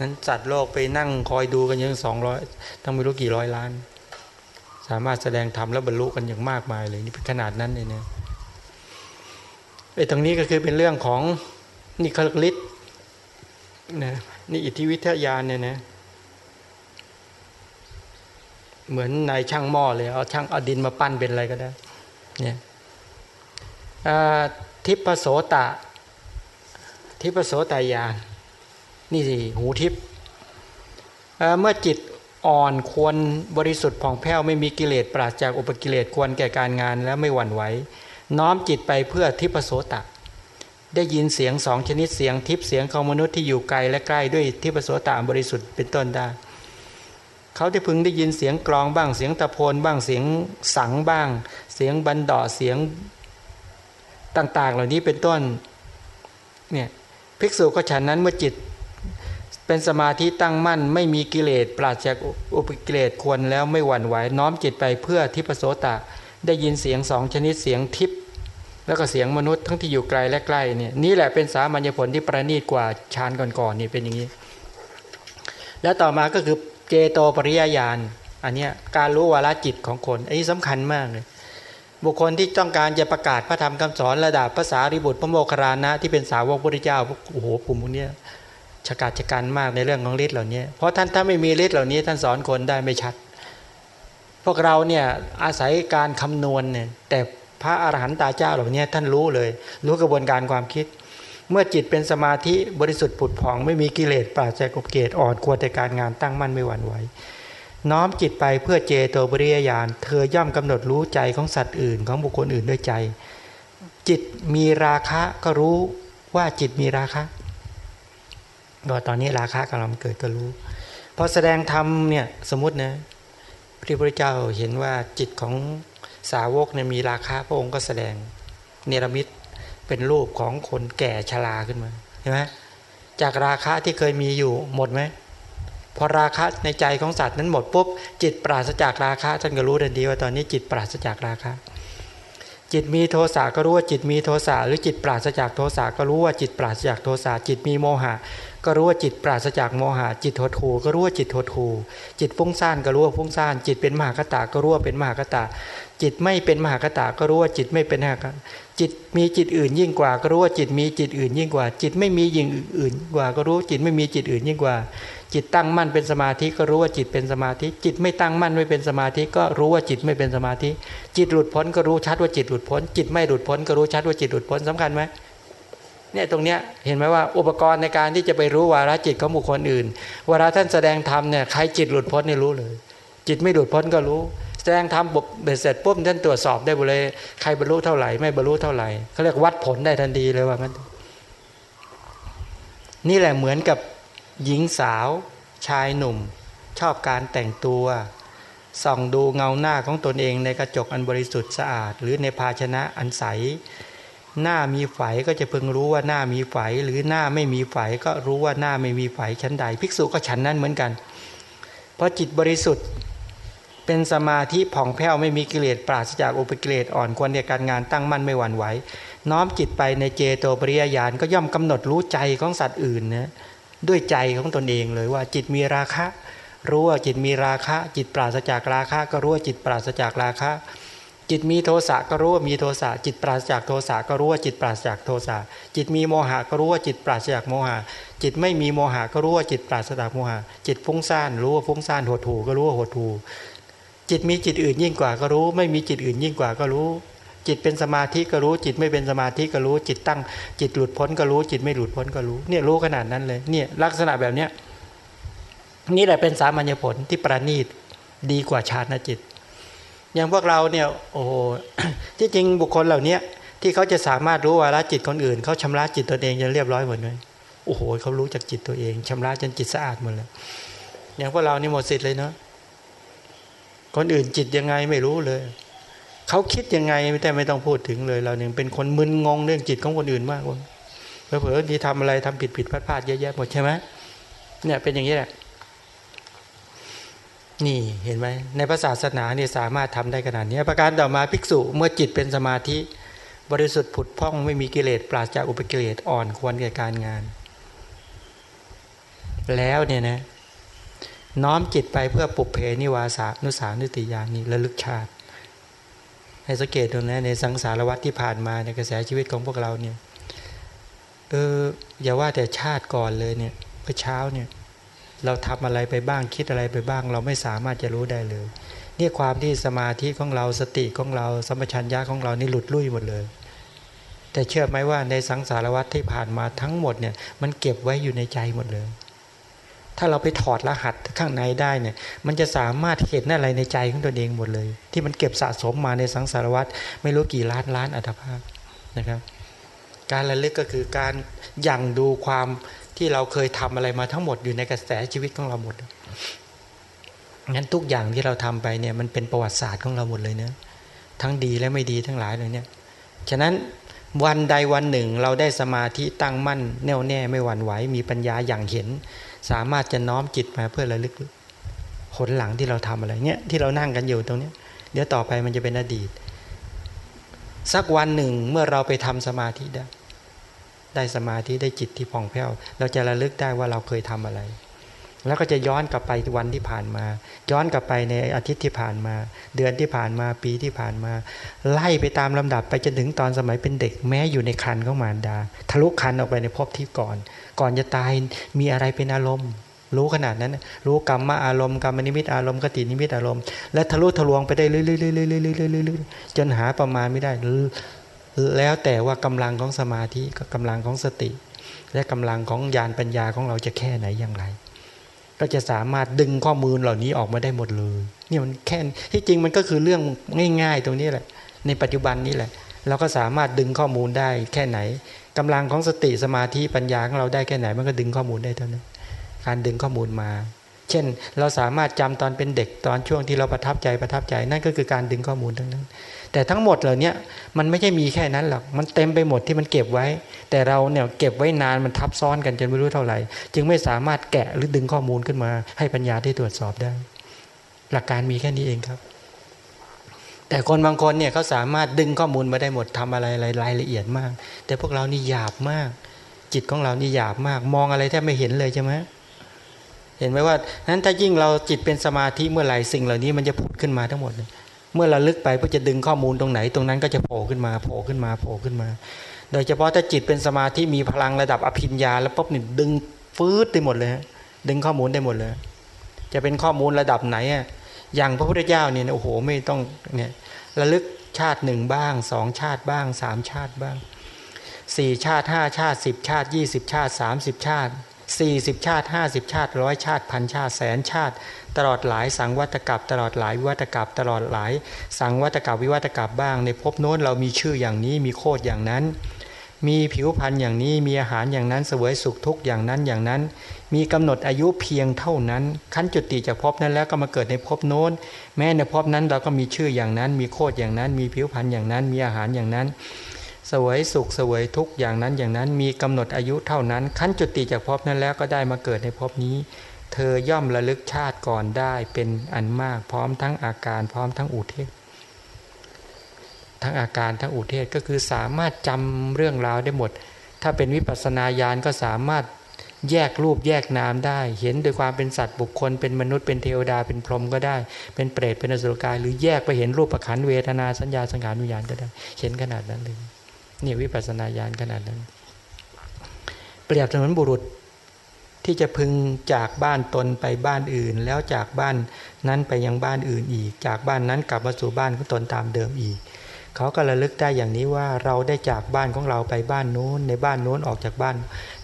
นั้นจัดโลกไปนั่งคอยดูกันยังสองร้อยต้องไม่รู้กี่ร้อยล้าน สามารถแสดงธรรมแล้วบรรลุกันอย่างมากมายเลยนี่เป็นขนาดนั้นเลยเนี่ยไอ้ตรงนี้ก็คือเป็นเรื่องของนี่คลิตนะนี่อิทธิวิทยาเนี่ยนะเหมือนนายช่างหม้อเลยเอาช่างเอาดินมาปั้นเป็นอะไรก็ได้เนี่ย ทิพโสตะ ทิพโสตายานนี่สิหูทิพเมื่อจิตอ่อนควรบริสุทธิ์ผ่องแผ้วไม่มีกิเลสปราศจากอุปกิเลสควรแก่การงานแล้วไม่หวั่นไหวน้อมจิตไปเพื่อทิพโสตะ ได้ยินเสียงสองชนิดเสียงทิพเสียงของมนุษย์ที่อยู่ไกลและใกล้ด้วยทิพโสตะบริสุทธิ์เป็นต้นได้เขาได้พึงได้ยินเสียงกลองบ้างเสียงตะโพนบ้างเสียงสังบ้าง เสียงบันดาเสียง ต่าง ๆ เหล่านี้เป็นต้นเนี่ยภิกษุก็ฉันนั้นเมื่อจิต เป็นสมาธิตั้งมั่น ไม่มีกิเลสปราศจากอุปกิเลสควรแล้วไม่หวั่นไหวน้อมจิตไปเพื่อทิพโสตะ ได้ยินเสียงสองชนิดเสียงทิพแล้วก็เสียงมนุษย์ทั้งที่อยู่ไกลและใกล้เนี่ยนี่แหละเป็นสามัญญผลที่ประณีตกว่าฌานก่อนๆนี่เป็นอย่างนี้ แล้วต่อมาก็คือเจโตปริยญาณอันนี้การรู้วาระจิตของคนอันนี้สำคัญมากเลย บุคคลที่ต้องการจะประกาศพระธรรมคำสอนระดับภาษาริบุตรพระโมคคารนะที่เป็นสาวกพระเจ้าโอ้โหกลุ่มพวกนี้ฉกาจฉกันมากในเรื่องของฤทธิ์เหล่านี้เพราะท่านถ้าไม่มีฤทธิ์เหล่านี้ท่านสอนคนได้ไม่ชัด พวกเราเนี่ยอาศัยการคำนวณเนี่ยแต่พระอรหันตาเจ้าเหล่านี้ท่านรู้เลย รู้กระบวนการความคิด เมื่อจิตเป็นสมาธิบริสุทธิ์ผุดผ่อง ไม่มีกิเลสปราศจากกเกตอ่อนควรแต่การงานตั้งมั่นไม่หวั่นไหว น้อมจิตไปเพื่อเจโตบริยญาณเธอย่อมกำหนดรู้ใจของสัตว์อื่นของบุคคลอื่นด้วยใจ จิตมีราคะก็รู้ว่าจิตมีราคะก็ตอนนี้ราคะกำลังเกิดก็รู้พอแสดงธรรมเนี่ยสมมตินะพระพุทธเจ้าเห็นว่าจิตของสาวกเนี่ยมีราคะพระองค์ก็แสดงเนรมิตเป็นรูปของคนแก่ชราขึ้นมาเห็นไหมจากราคะที่เคยมีอยู่หมดไหม พอราคะในใจของสัตว์นั้นหมดปุ๊บจิตปราศจากราคะท่านก็รู้ทันทีว่าตอนนี้จิตปราศจากราคะ จิตมีโทสะก็รู้ว่าจิตมีโทสะหรือจิตปราศจากโทสะก็รู้ว่าจิตปราศจากโทสะจิตมีโมหะ ก็รู้ว่าจิตปราศจากโมหะ จิตโททูก็รู้ว่าจิตโททูจิตฟุ้งซ่านก็รู้ว่าฟุ้งซ่านจิตเป็นมหากตาก็รู้ว่าเป็นมหากตาจิตไม่เป็นมหากตาก็รู้ว่าจิตไม่เป็นมหากตา จิตมีจิตอื่นยิ่งกว่าก็รู้ว่าจิตมีจิตอื่นยิ่งกว่า จิตไม่มียิ่งอื่นกว่าก็รู้จิตไม่มีจิตอื่นยิ่งกว่า จิตตั้งมั่นเป็นสมาธิก็รู้ว่าจิตเป็นสมาธิ จิตไม่ตั้งมั่นไม่เป็นสมาธิก็รู้ว่าจิตไม่เป็นสมาธิ จิตหลุดพ้นก็รู้ชัดว่าจิตหลุดพ้น จิตไม่หลุดพ้นก็รู้ชัดว่าจิตหลุดพ้นสำคัญไหมเนี่ยตรงเนี้ยเห็นไหมว่าอุปกรณ์ในการที่จะไปรู้วาระจิตของบุคคลอื่นเวลาท่านแสดงธรรมเนี่ยใครจิตหลุดพ้นเนี่ยรู้เลย จิตไม่หลุดพ้นก็รู้ ดงธรรมบเบ็ดเสร็จปุ๊บท่านตรวจสอบได้หมดเลย ใครบรรลุเท่าไหร่ ไม่บรรลุเท่าไหร่เขาเรียกวัดผลได้ทันทีเลยว่างั้นนี่แหละเหมือนกับหญิงสาวชายหนุ่ม ชอบการแต่งตัว ส่องดูเงาหน้าของตนเองในกระจกอันบริสุทธิ์สะอาด หรือในภาชนะอันใส หน้ามีไฝก็จะพึงรู้ว่าหน้ามีไฝหรือหน้าไม่มีไฝก็รู้ว่าหน้าไม่มีไฝชั้นใด ภิกษุก็ฉันนั้นเหมือนกัน เพราะจิตบริสุทธิ์ เป็นสมาธิผ่องแผ้วไม่มีกิเลสปราศจากอุปกิเลสอ่อนควรในการงานตั้งมั่นไม่หวั่นไหวน้อมจิตไปในเจโตปริยญาณก็ย่อมกำหนดรู้ใจของสัตว์อื่นนะด้วยใจของตนเองเลยว่าจิตมีราคะ รู้ว่าจิตมีราคะ จิตปราศจากราคะ ก็รู้ว่าจิตปราศจากราคะ จิตมีโทสะก็รู้ว่ามีโทสะจิตปราศจากโทสะก็รู้ว่าจิตปราศจากโทสะจิตมีโมหะก็รู้ว่าจิตปราศจากโมหะจิตไม่มีโมหะก็รู้ว่าจิตปราศจากโมหะจิตฟุ้งซ่านรู้ว่าฟุ้งซ่านหดหูก็รู้ว่าหดหู จิตมีจิตอื่นยิ่งกว่าก็รู้ ไม่มีจิตอื่นยิ่งกว่าก็รู้ จิตเป็นสมาธิก็รู้ จิตไม่เป็นสมาธิก็รู้ จิตตั้ง จิตหลุดพ้นก็รู้ จิตไม่หลุดพ้นก็รู้ เนี่ยรู้ขนาดนั้นเลย เนี่ยลักษณะแบบเนี้ยนี่แหละเป็นสามัญญผลที่ประณีตดีกว่าชาติจิต อย่างพวกเราเนี่ยโอ้ที่จริงบุคคลเหล่านี้ที่เขาจะสามารถรู้วาระจิตคนอื่นเขาชำระจิตตัวเองจนเรียบร้อยหมดเลยโอ้โหเขารู้จากจิตตัวเองชำระจนจิตสะอาดหมดเลยอย่างพวกเรานี่หมดสิทธิ์เลยเนาะ คนอื่นจิตยังไงไม่รู้เลย เขาคิดยังไงแต่ไม่ต้องพูดถึงเลยเราหนึ่งเป็นคนมึนงงเรื่องจิตของคนอื่นมากคนเผลอๆที่ทำอะไรทำผิดผิดพลาดพลาดเยอะแยะหมดใช่ไหมเนี่ยเป็นอย่างนี้แหละนี่เห็นไหมในพระศาสนาเนี่ยสามารถทำได้ขนาดนี้ประการต่อมาภิกษุเมื่อจิตเป็นสมาธิ บริสุทธิ์ผุดพ่องไม่มีกิเลสปราศจากอุปกิเลสอ่อนควรแก่การงาน แล้วเนี่ยนะ น้อมจิตไปเพื่อปุบเพนิวาสานุสานุติยานีระลึกชาติ ให้สังเกตดูนะในสังสารวัตที่ผ่านมาในกระแสชีวิตของพวกเราเนี่ยเอออย่าว่าแต่ชาติก่อนเลยเนี่ยเมื่อเช้าเนี่ยเราทำอะไรไปบ้างคิดอะไรไปบ้าง เราไม่สามารถจะรู้ได้เลยเนี่ยความที่สมาธิของเราสติของเราสมชัญญะของเรานี่หลุดลุ่ยหมดเลย แต่เชื่อไหมว่าในสังสารวัตรที่ผ่านมาทั้งหมดเนี่ยมันเก็บไว้อยู่ในใจหมดเลย ถ้าเราไปถอดรหัสข้างในได้เนี่ย มันจะสามารถเห็นอะไรในใจของตัวเองหมดเลย ที่มันเก็บสะสมมาในสังสารวัตรไม่รู้กี่ล้านล้านอัตภาพนะครับ การระลึกก็คือการยังดูความที่เราเคยทำอะไรมาทั้งหมดอยู่ในกระแสชีวิตของเราหมดงั้นทุกอย่างที่เราทำไปเนี่ยมันเป็นประวัติศาสตร์ของเราหมดเลยเนะทั้งดีและไม่ดีทั้งหลายเลยเนี่ยฉะนั้นวันใดวันหนึ่งเราได้สมาธิตั้งมั่น แน่วแน่ไม่หวั่นไหวมีปัญญาอย่างเห็น สามารถจะน้อมจิตมาเพื่อระลึกผลหลังที่เราทำอะไรเนี่ยที่เรานั่งกันอยู่ตรงนี้เดี๋ยวต่อไปมันจะเป็นอดีต สักวันหนึ่งเมื่อเราไปทำสมาธิได้ ได้สมาธิได้จิตที่ผ่องแผ้ว เราจะระลึกได้ว่าเราเคยทำอะไร แล้วก็จะย้อนกลับไปวันที่ผ่านมา ย้อนกลับไปในอาทิตย์ที่ผ่านมา เดือนที่ผ่านมาปีที่ผ่านมา ไล่ไปตามลำดับไปจนถึงตอนสมัยเป็นเด็กแม้อยู่ในคันของมารดา ทะลุคันออกไปในภพที่ก่อน ก่อนจะตายมีอะไรเป็นอารมณ์ รู้ขนาดนั้น รู้กรรมอารมณ์กรรมนิมิตอารมณ์กตินิมิตอารมณ์ และทะลุทะลวงไปได้เรื่อยๆจนหาประมาณไม่ได้ แล้วแต่ว่ากำลังของสมาธิกับกำลังของสติ และกำลังของญาณปัญญาของเราจะแค่ไหนอย่างไร ก็จะสามารถดึงข้อมูลเหล่านี้ออกมาได้หมดเลยเนี่ยมันแค่ที่จริงมันก็คือเรื่องง่าย ๆ ตรงนี้แหละ ในปัจจุบันนี้แหละ เราก็สามารถดึงข้อมูลได้แค่ไหนกำลังของสติสมาธิปัญญาของเราได้แค่ไหน มันก็ดึงข้อมูลได้เท่านั้นการดึงข้อมูลมา เช่น เราสามารถจำตอนเป็นเด็กตอนช่วงที่เราประทับใจประทับใจนั่นก็คือการดึงข้อมูลทั้งนั้น แต่ทั้งหมดเหล่านี้มันไม่ใช่มีแค่นั้นหรอกมันเต็มไปหมดที่มันเก็บไว้ แต่เราเนี่ยเก็บไว้นานมันทับซ้อนกันจนไม่รู้เท่าไหร่ จึงไม่สามารถแกะหรือดึงข้อมูลขึ้นมา ให้ปัญญาที่ตรวจสอบได้ หลักการมีแค่นี้เองครับแต่คนบางคนเนี่ยเขาสามารถดึงข้อมูลมาได้หมดทำอะไรรายละเอียดมาก แต่พวกเรานี่หยาบมาก จิตของเรานี่หยาบมาก มองอะไรแทบไม่เห็นเลยใช่ไหม เห็นไหมว่านั้นถ้ายิ่งเราจิตเป็นสมาธิเมื่อไหร่สิ่งเหล่านี้มันจะผุดขึ้นมาทั้งหมด เมื่อเราลึกไปเพื่อจะดึงข้อมูลตรงไหน ตรงนั้นก็จะโผล่ขึ้นมาโผล่ขึ้นมาโผล่ขึ้นมา โดยเฉพาะถ้าจิตเป็นสมาธิมีพลังระดับอภิญญา แล้วปุ๊บนี่ดึงฟืดได้หมดเลย ดึงข้อมูลได้หมดเลย จะเป็นข้อมูลระดับไหนอะอย่างพระพุทธเจ้าเนี่ยโอ้โหไม่ต้องเนี่ยระลึกชาติหนึ่งบ้างสองชาติบ้างสามชาติบ้างสี่ชาติห้าชาติสิบชาติยี่สิบชาติสามสิบชาติ สี่สิบชาติห้าสิบชาติร้อยชาติพันชาติแสนชาติ ตลอดหลายสังวัตกับตลอดหลายวิวัตกับตลอดหลาย สังวัตกับวิวัตกับบ้าง ในภพโน้นเรามีชื่ออย่างนี้มีโคดอย่างนั้น มีผิวพรรณอย่างนี้มีอาหารอย่างนั้นเสวยสุขทุกอย่างนั้นอย่างนั้น มีกำหนดอายุเพียงเท่านั้นขั้นจุติจากภพนั้นแล้วก็มาเกิดในภพโน้น แม้ในภพนั้นเราก็มีชื่ออย่างนั้น มีโคดอย่างนั้น มีผิวพรรณอย่างนั้น มีอาหารอย่างนั้น สวยสุขสวยทุกอย่างนั้นอย่างนั้นมีกำหนดอายุเท่านั้น ขั้นจุติจากภพนั้นแล้วก็ได้มาเกิดในภพนี้ เธอย่อมระลึกชาติก่อนได้เป็นอันมากพร้อมทั้งอาการพร้อมทั้งอุเทศ ทั้งอาการทั้งอุเทศก็คือสามารถจำเรื่องราวได้หมด ถ้าเป็นวิปัสสนาญาณก็สามารถแยกรูปแยกนามได้ เห็นโดยความเป็นสัตว์บุคคล เป็นมนุษย์เป็นเทวดาเป็นพรหมก็ได้ เป็นเปรตเป็นอสุรกาย หรือแยกไปเห็นรูปประคันเวทนาสัญญาสังขารวิญญาณก็ได้ เห็นขนาดนั้นเลย นี่วิปัสสนาญาณขนาดนั้น เปรียบเสมือนบุรุษที่จะพึงจากบ้านตนไปบ้านอื่น แล้วจากบ้านนั้นไปยังบ้านอื่นอีก จากบ้านนั้นกลับมาสู่บ้านของตนตามเดิมอีก เขาก็ระลึกได้อย่างนี้ว่าเราได้จากบ้านของเราไปบ้านโน้น ในบ้านโน้นออกจากบ้าน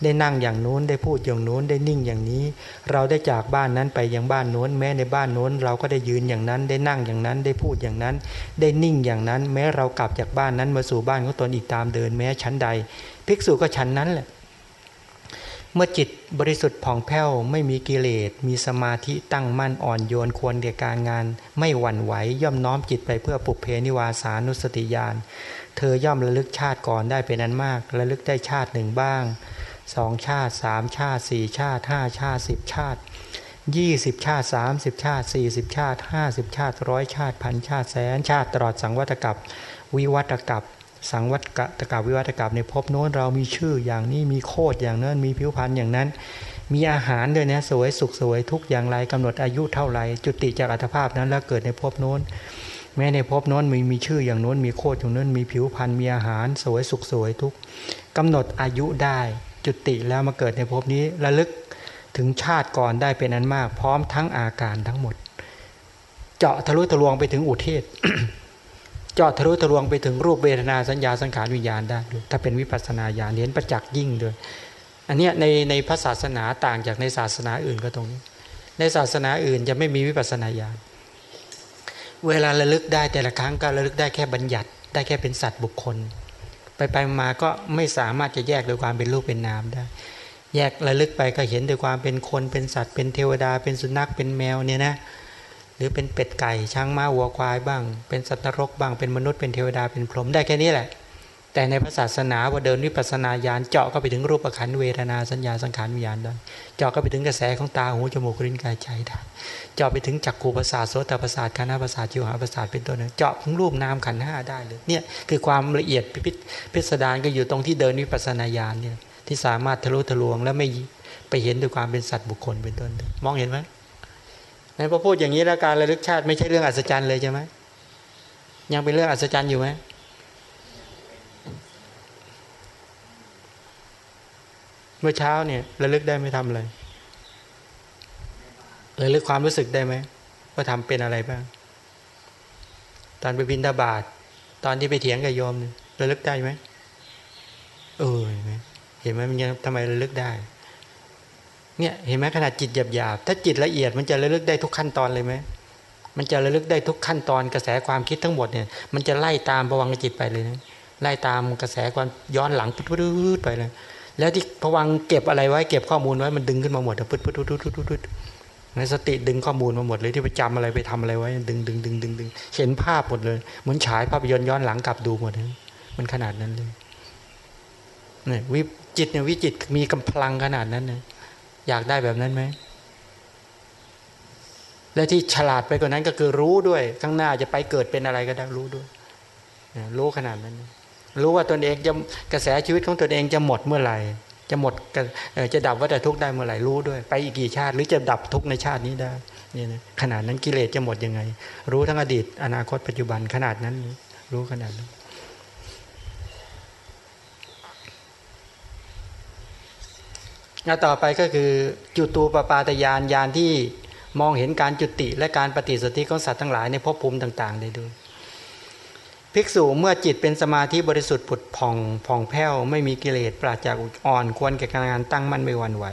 ได้นั่งอย่างโน้นได้พูดอย่างโน้นได้นิ่งอย่างนี้ เราได้จากบ้านนั้นไปยังบ้านโน้น แม้ในบ้านโน้น เราก็ได้ยืนอย่างนั้น ได้นั่งอย่างนั้น ได้พูดอย่างนั้น ได้นิ่งอย่างนั้น แม้เรากลับจากบ้านนั้นมาสู่บ้านของตนอีกตามเดิน แม้ชั้นใด ภิกษุก็ชั้นนั้นแหละ เมื่อจิตบริสุทธิ์ผ่องแผ้วไม่มีกิเลส มีสมาธิตั้งมั่นอ่อนโยนควรเดียการงาน ไม่หวั่นไหวย่อมน้อมจิตไปเพื่อปุเพนิวาสานุสติญาณเธอย่อมระลึกชาติก่อนได้เป็นอันมากระลึกได้ชาติหนึ่งบ้างสองชาติสามชาติสี่ชาติห้าชาติสิบชาติยี่สิบชาติสามสิบชาติสี่สิบชาติห้าสิบชาติร้อยชาติพันชาติแสนชาติตลอดสังวัตกับวิวัตกับ สังวัตกะตะกาวิวัตกับในภพโน้นเรามีชื่ออย่างนี้มีโคดอย่างนั้นมีผิวพรรณอย่างนั้น มีอาหารด้วยนะสวยสุขสวยทุกอย่างไรกำหนดอายุเท่าไรจุติจากอัตภาพนั้นแล้วเกิดในภพโน้น แม้ในภพโน้นมีมีชื่ออย่างโน้นมีโคดอย่างนั้นมีผิวพรรณมีอาหารสวยสุขสวยทุกกำหนดอายุได้จุติแล้วมาเกิดในภพนี้ระลึกถึงชาติก่อนได้เป็นอันมาก พร้อมทั้งอาการทั้งหมด เจาะทะลุทะลวงไปถึงอุเทศ จาะทะลุทะลวงไปถึงรูปเวทนาสัญญาสังขารวิญญาณได้ด้วยถ้าเป็นวิปัสสนาญาณเห็นประจักษ์ยิ่งด้วยอันนี้ในในพระศาสนาต่างจากในศาสนาอื่นก็ตรงนี้ ในศาสนาอื่นจะไม่มีวิปัสสนาญาณเวลาระลึกได้แต่ละครั้งก็ระลึกได้แค่บัญญัติ ได้แค่เป็นสัตว์บุคคล ไปไปมาก็ไม่สามารถจะแยกโดยความเป็นรูปเป็นนามได้ แยกระลึกไปก็เห็นโดยความเป็นคนเป็นสัตว์เป็นเทวดาเป็นสุนัขเป็นแมวเนี่ยนะ หรือเป็นเป็ดไก่ช้างม้าวัวควายบ้าง เป็นสัตว์นรกบ้างเป็นมนุษย์เป็นเทวดาเป็นพรหมได้แค่นี้แหละ แต่ในพระศาสนาว่าเดินวิปัสสนาญาณเจาะก็ไปถึงรูปขันเวทนาสัญญาสังขารวิญญาณได้เจาะก็ไปถึงกระแสของตาหูจมูกลิ้นกายใจได้เจาะไปถึงจักขูประสาทโสตประสาทคณะประสาทจิวหาประสาทเป็นต้นเจาะถึงรูปนามขันห้าได้เลยเนี่ยคือความละเอียดพิพิสดารก็อยู่ตรงที่เดินวิปัสสนาญาณเนี่ยที่สามารถทะลุทะลวงและไม่ไปเห็นด้วยความเป็นสัตว์บุคคลเป็นต้น มองเห็นไหม ในพอพูดอย่างนี้แล้วการระลึกชาติไม่ใช่เรื่องอัศจรรย์เลยใช่ไหมยังเป็นเรื่องอัศจรรย์อยู่ไหมเมื่อเช้าเนี่ยระลึกได้ไม่ทำอะไรระลึกความรู้สึกได้ไหมว่าทำเป็นอะไรบ้าง ตอนไปบินทบาทตอนที่ไปเถียงกับโยมระลึกได้ไหมเออเห็นไหมเห็นไหมมันยังทำไมระลึกได้ เนี่ยเห็นไหมขนาดจิตหยาบๆถ้าจิตละเอียดมันจะระลึกได้ทุกขั้นตอนเลยไหมมันจะระลึกได้ทุกขั้นตอนกระแสความคิดทั้งหมดเนี่ยมันจะไล่ตามประวังจิตไปเลยนะไล่ตามกระแสความย้อนหลังปุ๊บๆไปเลย แล้วที่ผวังเก็บอะไรไว้เก็บข้อมูลไว้มันดึงขึ้นมาหมดปึ๊ดปึ๊ดปึ๊ดปึ๊ดปึ๊ดปึ๊ดในสติดึงข้อมูลมาหมดเลยที่ไปจำอะไรไปทำอะไรไว้ดึงดึงดึงดึงดึงเห็นภาพหมดเลยเหมือนฉายภาพยนตร์ย้อนหลังกลับดูหมดเลยมันขนาดนั้นเลยเนี่ยวิจิตเนี่ยวิจิตมีกำลังขนาดนั้นเลย อยากได้แบบนั้นไหม และที่ฉลาดไปกว่านั้นก็คือรู้ด้วย ข้างหน้าจะไปเกิดเป็นอะไรก็ได้รู้ด้วย รู้ขนาดนั้น รู้ว่าตนเองจะกระแสชีวิตของตนเองจะหมดเมื่อไหร่ จะหมดจะดับวัฏทุกข์ได้เมื่อไหร่รู้ด้วย ไปอีกกี่ชาติ หรือจะดับทุกข์ในชาตินี้ได้นี่นะขนาดนั้นกิเลสจะหมดยังไง รู้ทั้งอดีต อนาคตปัจจุบันขนาดนั้น รู้ขนาดนั้น แล้วต่อไปก็คือจุตูปปาตยานยานที่มองเห็นการจุติและการปฏิสนธิของสัตว์ทั้งหลายในภพภูมิต่างๆได้ด้วยภิกษุเมื่อจิตเป็นสมาธิบริสุทธิ์ผุดผ่องผ่องแผ้ว ไม่มีกิเลสปราจากอ่อนควรแก่การงานตั้งมั่นไม่หวั่นไหว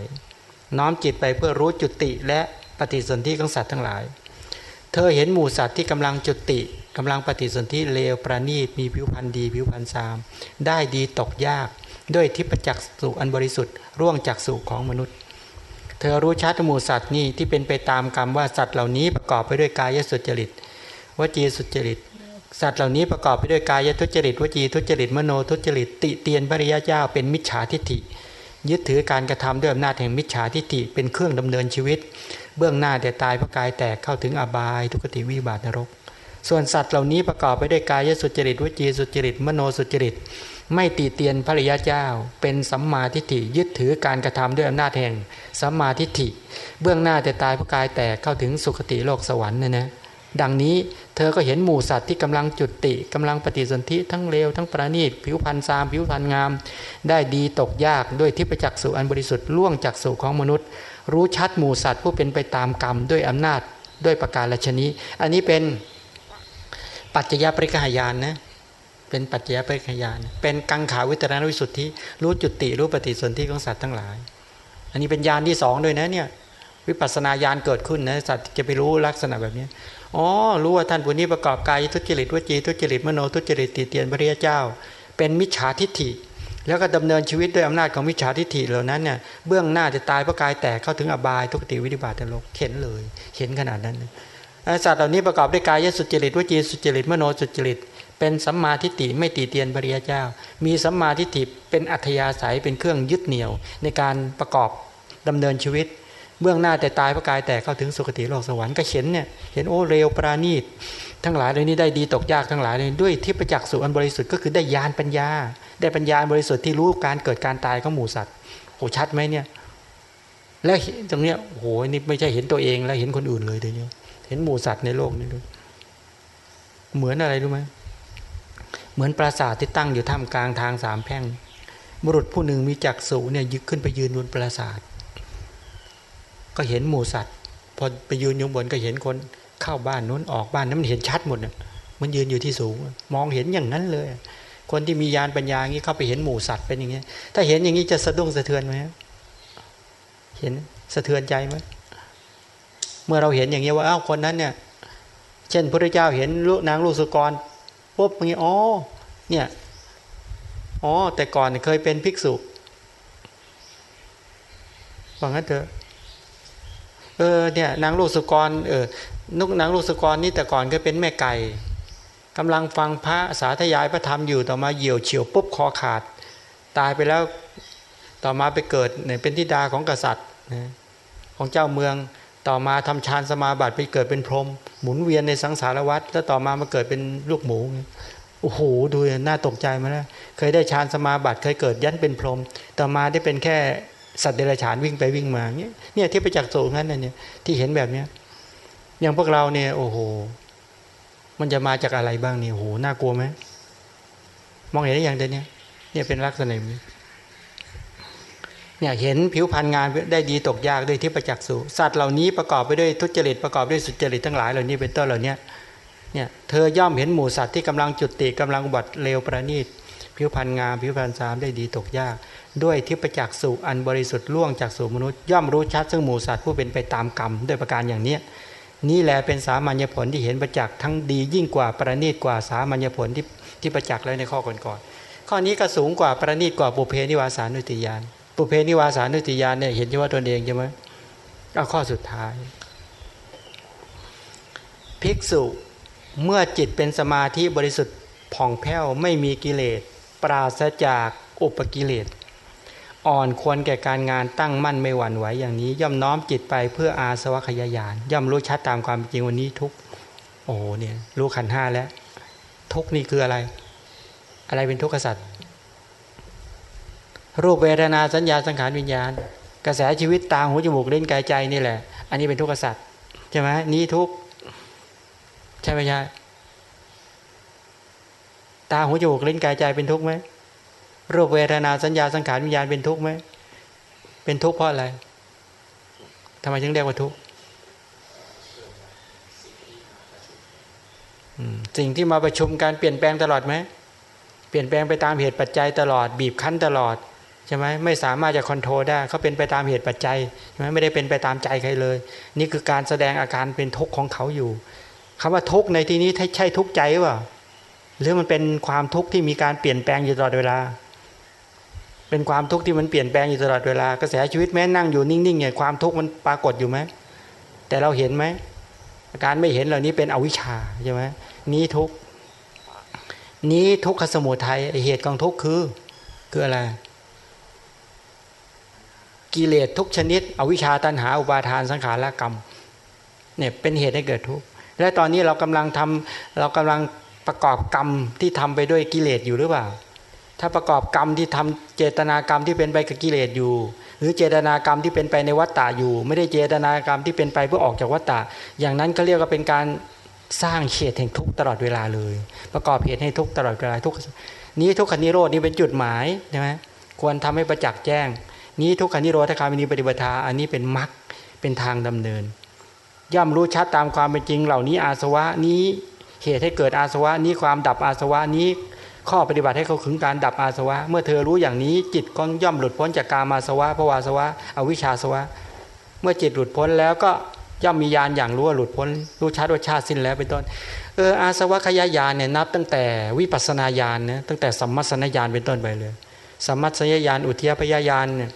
น้อมจิตไปเพื่อรู้จุติและปฏิสนธิของสัตว์ทั้งหลาย เธอเห็นหมู่สัตว์ที่กำลังจุติกำลังปฏิสนธิเลวประณีตมีผิวพรรณดีผิวพรรณซาม ได้ดีตกยาก ด้วยทิพจักสุอันบริสุทธิ์ร่วงจากสุของมนุษย์ เธอรู้ชัดหมู่สัตว์นี้ที่เป็นไปตามกรรมว่าสัตว์เหล่านี้ประกอบไปด้วยกายสุจริตวจีสุจริตสัตว์เหล่านี้ประกอบไปด้วยกายทุจริตวจีทุจริตมโนทุจริตติเตียนพระริยาเจ้าเป็นมิจฉาทิฏฐิ ยึดถือการกระทำด้วยอำนาจแห่งมิจฉาทิฏฐิเป็นเครื่องดำเนินชีวิต เบื้องหน้าแต่ตายพระกายแตกเข้าถึงอบายทุกติวิบาตนรก ส่วนสัตว์เหล่านี้ประกอบไปด้วยกายสุจริตวจีสุจริตมโนสุจริต ไม่ตีเตียนพระริยาเจ้า เป็นสัมมาทิฏฐิยึดถือการกระทำด้วยอำนาจแห่งสัมมาทิฏฐิ เบื้องหน้าแต่ตายพระกายแตกเข้าถึงสุคติโลกสวรรค์นะนะดังนี้เธอก็เห็นหมู่สัตว์ที่กำลังจุดติกำลังปฏิสนธิทั้งเลวทั้งประณีต ผิวพรรณซามผิวพรรณงาม ได้ดีตกยากด้วยทิพจักสุอันบริสุทธิ์ล่วงจากสุของมนุษย์ รู้ชัดหมู่สัตว์ผู้เป็นไปตามกรรมด้วยอำนาจด้วยประการละชนี้ อันนี้เป็นปัจจยปริกหายานนะ เป็นปัจจยปริกหายานเป็นกังขาวิตรณวิสุทธิรู้จุติรู้ปฏิสนธิของสัตว์ทั้งหลาย อันนี้เป็นญาณที่สองด้วยนะเนี่ยวิปัสสนาญาณเกิดขึ้นนะสัตว์จะไปรู้ลักษณะแบบนี้อ๋อรู้ว่าท่านผู้นี้ประกอบกายทุจริตวจีทุจริตมโนทุจริตติเตียนพระริยเจ้า เป็นมิจฉาทิฏฐิ แล้วก็ดำเนินชีวิตด้วยอำนาจของมิจฉาทิฏฐิเหล่านั้นเนี่ยเบื้องหน้าจะตายเพราะกายแตกเข้าถึงอบายทุกติวิธิบาตโลกเข็นเลยเข็นขนาดนั้นสัตว์เหล่านี้ประกอบด้วยกายสุจริตวจีสุจริตมโนสุจริต เป็นสัมมาทิฏฐิไม่ตีเตียนพระริยเจ้า มีสัมมาทิฏฐิเป็นอัธยาศัยเป็นเครื่องยึดเหนี่ยว ในการประกอบดำเนินชีวิต เบื้องหน้าแต่ตายพระกายแต่เข้าถึงสุคติโลกสวรรค์ก็เห็นเนี่ยเห็นโอ้เร็วปราณีตทั้งหลายเลยนี้ได้ดีตกยากทั้งหลายเลยด้วยที่ประจักษ์สุอันบริสุทธิ์ก็คือได้ญาณปัญญา ได้ปัญญาบริสุทธิ์ที่รู้การเกิดการตายของหมู่สัตว์โหชัดไหมเนี่ยแล้วตรงเนี้ยโหนี่ไม่ใช่เห็นตัวเองแล้วเห็นคนอื่นเลยเดี๋ยวนี้เห็นหมู่สัตว์ในโลกนี้ด้วยเหมือนอะไรรู้ไหม เหมือนปราสาทที่ตั้งอยู่ท่ามกลางทางสามแพ่ง บุรุษผู้หนึ่งมีจักษุเนี่ยยึกขึ้นไปยืนบนปราสาท ก็เห็นหมูสัตว์ พอไปยืนอยู่บนก็เห็นคนเข้าบ้านนู้นออกบ้านนั้นมันเห็นชัดหมดเนี่ยมันยืนอยู่ที่สูง มองเห็นอย่างนั้นเลย คนที่มียานปัญญางี้เข้าไปเห็นหมูสัตว์เป็นอย่างนี้ถ้าเห็นอย่างนี้จะสะดุ้งสะเทือนไหมเห็นสะเทือนใจไหมเมื่อเราเห็นอย่างนี้ว่าอ้าวคนนั้นเนี่ย เช่นพระเจ้าเห็นลูกนางลูกสุกร ปุ๊บงนี้อ๋อเนี่ยอ๋อแต่ก่อนเคยเป็นภิกษุว่างั้นเถอะเออเนี่ยนางลูกสุกรเออนุกนางลูกสุกรนี่แต่ก่อนเคยเป็นแม่ไก่กำลังฟังพระสาธยายพระธรรมอยู่ต่อมาเหี่ยวเฉียวปุ๊บคอขาด ตายไปแล้วต่อมาไปเกิดเนี่ยเป็นธิดาของกษัตริย์ของเจ้าเมือง ต่อมาทำฌานสมาบัติไปเกิดเป็นพรหมหมุนเวียนในสังสารวัฏแล้วต่อมามาเกิดเป็นลูกหมูโอ้โหดูน่าตกใจมาแล้วเคยได้ฌานสมาบัติเคยเกิดยันเป็นพรหมต่อมาได้เป็นแค่สัตว์เดรัจฉานวิ่งไปวิ่งมาเนี่ยเนี่ยที่ไปจากโสงั้นน่ะเนี่ยที่เห็นแบบเนี้ยอย่างพวกเราเนี่ย โอ้โห มันจะมาจากอะไรบ้างเนี่ยโอ้โหน่ากลัวไหมมองเห็นได้อย่างเดียวเนี่ยเนี่ยเป็นลักษณะนี้ เนี่ยเห็นผิวพรรณงานได้ดีตกยากด้วยที่ประจักษ์สูสัตว์เหล่านี้ประกอบไปด้วยทุจริตประกอบด้วยสุจริตทั้งหลายเหล่านี้เป็นต้นเหล่านี้เนี่ยเธอย่อมเห็นหมูสัตว์ที่กำลังจุดติกำลังบัดเลวประณีตผิวพรรณงามผิวพรรณสามได้ดีตกยาก ด้วยที่ประจักษ์สูอันบริสุทธิ์ล่วงจากสู่มนุษย์ย่อมรู้ชัดซึ่งหมูสัตว์ผู้เป็นไปตามกรรมด้วยประการอย่างเนี้ยนี่แหละเป็นสามัญญผลที่เห็นประจักษ์ทั้งดียิ่งกว่าประณีตกว่าสามัญญผลที่ที่ประจักษ์แล้วในข้อก่อนๆข้อนี้ก็สูงกว่าประณีตกว่าปุเพนิวาสานุติยาน ปุเพนิวาสานุติยานเนี่ยเห็นเฉพาะตนเองใช่ไหมเอาข้อสุดท้าย ภิกษุเมื่อจิตเป็นสมาธิบริสุทธิ์ผ่องแผ้วไม่มีกิเลส ปราศจากอุปกิเลส อ่อนควรแก่การงานตั้งมั่นไม่หวั่นไหวอย่างนี้ ย่อมน้อมจิตไปเพื่ออาสวะขยายาน ย่อมรู้ชัดตามความจริงวันนี้ทุกโอ้เนี่ยรู้ขันห้าแล้ว ทุกนี่คืออะไร อะไรเป็นทุกขสัตว์ รูปเวทนาสัญญาสังขารวิญญาณ กระแสชีวิตตาหูจมูกเล่นกายใจนี่แหละ อันนี้เป็นทุกข์สัตว์ใช่ไหมนี้ทุกใช่ไหมใช่ตาหูจมูกเล่นกายใจเป็นทุกข์ไหมรูปเวทนาสัญญาสังขารวิญญาณเป็นทุกข์ไหมเป็นทุกข์เพราะอะไรทำไมถึงเรียกว่าทุกข์สิ่งที่มาประชุมการเปลี่ยนแปลงตลอดไหมเปลี่ยนแปลงไปตามเหตุปัจจัยตลอด บีบคั้นตลอด ช่ไหมไม่สามารถจะคอนโทรลได้เขาเป็นไปตามเหตุปัจจัยใช่ไหมไม่ได้เป็นไปตามใจใครเลย นี่คือการแสดงอาการเป็นทุกข์ของเขาอยู่คำว่าทุกข์ในที่นี้ใช่ทุกข์ใจว่าหรือมันเป็นความทุกข์ที่มีการเปลี่ยนแปลงอยู่ตลอดเวลา เป็นความทุกข์ที่มันเปลี่ยนแปลงอยู่ตลอดเวลากระแสชีวิตแม้นั่งอยู่นิ่งๆเนี่ยความทุกข์มันปรากฏอยู่ไหมแต่เราเห็นไหมอาการไม่เห็นเหล่านี้เป็นอวิชชาใช่ไหมนี้ทุกนี้ทุกขสมุทัยเหตุของทุกข์คือคืออะไร กิเลสทุกชนิด อวิชชาตันหาอุปาทานสังขารละกรรมเนี่ยเป็นเหตุให้เกิดทุกข์และตอนนี้เรากำลังทำเรากำลังประกอบกรรมที่ทำไปด้วยกิเลสอยู่หรือเปล่า ถ้าประกอบกรรมที่ทำเจตนากรรมที่เป็นไปกับกิเลสอยู่ หรือเจตนากรรมที่เป็นไปในวัฏฏะอยู่ ไม่ได้เจตนากรรมที่เป็นไปเพื่อออกจากวัฏฏะอย่างนั้นก็เรียกว่าเป็นการสร้างเหตุแห่งทุกข์ตลอดเวลาเลย ประกอบเหตุให้ทุกข์ตลอดเวลาทุกนี้ทุกขนิโรดนี่เป็นจุดหมายใช่ไหมควรทำให้ประจักษ์แจ้ง นี้ทุกขานิโรธคามินีปฏิบัติอันนี้เป็นมรรคเป็นทางดำเนิน ย่อมรู้ชัดตามความเป็นจริงเหล่านี้อาสวะนี้เหตุให้เกิดอาสวะนี้ความดับอาสวะนี้ ข้อปฏิบัติให้เขาถึงการดับอาสวะ เมื่อเธอรู้อย่างนี้จิตก็ย่อมหลุดพ้นจากกามาสวะภวาสวะ อวิชชาสวะ เมื่อจิตหลุดพ้นแล้วก็ย่อมมีญาณอย่างรู้ว่าหลุดพ้นรู้ชัดว่าชาติสิ้นแล้วเป็นต้นเอออาสวะขยายานเนี่ยนับตั้งแต่วิปัสนาญาณนะตั้งแต่สัมมัสนญาณเป็นต้นไปเลยสัมมัสนญาณอุทิยพยายานเนี่ย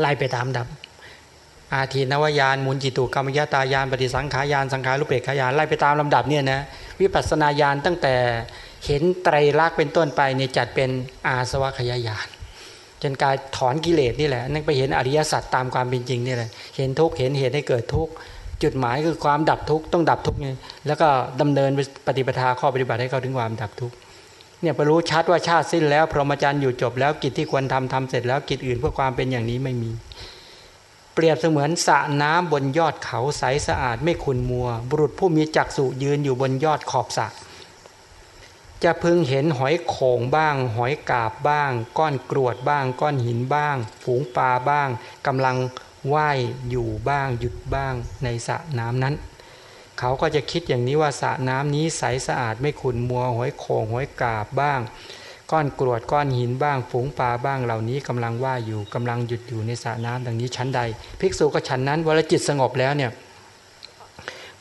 ไล่ไปตามดับ อาทีนวายานมุนจิตุกรรมยตายานปฏิสังขายานสังขารุเปกขายานไล่ไปตามลำดับเนี่ยนะวิปัสนาญาณตั้งแต่เห็นไตรลักษณ์เป็นต้นไปเนี่ยจัดเป็นอาสวะขยายานจนกายถอนกิเลสนี่แหละนั่นไปเห็นอริยสัจตามความเป็นจริงนี่แหละเห็นทุกเห็นเหตุให้เกิดทุกจุดหมายคือความดับทุกต้องดับทุกเนี่ยแล้วก็ดำเนินปฏิปทาข้อปฏิบัติให้เขาถึงความดับทุก เนี่ยไปรู้ชัดว่าชาติสิ้นแล้วพรหมจรรย์อยู่จบแล้วกิจที่ควรทำทำเสร็จแล้วกิจอื่นเพื่อความเป็นอย่างนี้ไม่มี เปรียบเสมือนสระน้ำบนยอดเขาใสสะอาดไม่ขุนมัว บุรุษผู้มีจักษุยืนอยู่บนยอดขอบสระจะพึงเห็นหอยโข่งบ้าง หอยกาบบ้าง ก้อนกรวดบ้าง ก้อนหินบ้าง ฝูงปลาบ้างกำลังว่ายอยู่บ้างหยุดบ้างในสระน้ำนั้น เขาก็จะคิดอย่างนี้ว่าสระน้ำนี้ใสสะอาดไม่ขุ่นมัวหอยโขงหอยกาบบ้าง ก้อนกรวดก้อนหินบ้างฝูงปลาบ้างเหล่านี้กำลังว่าอยู่กำลังหยุดอยู่ในสระน้ำดังนี้ชั้นใด ภิกษุก็ชั้นนั้นวลจิตสงบแล้วเนี่ย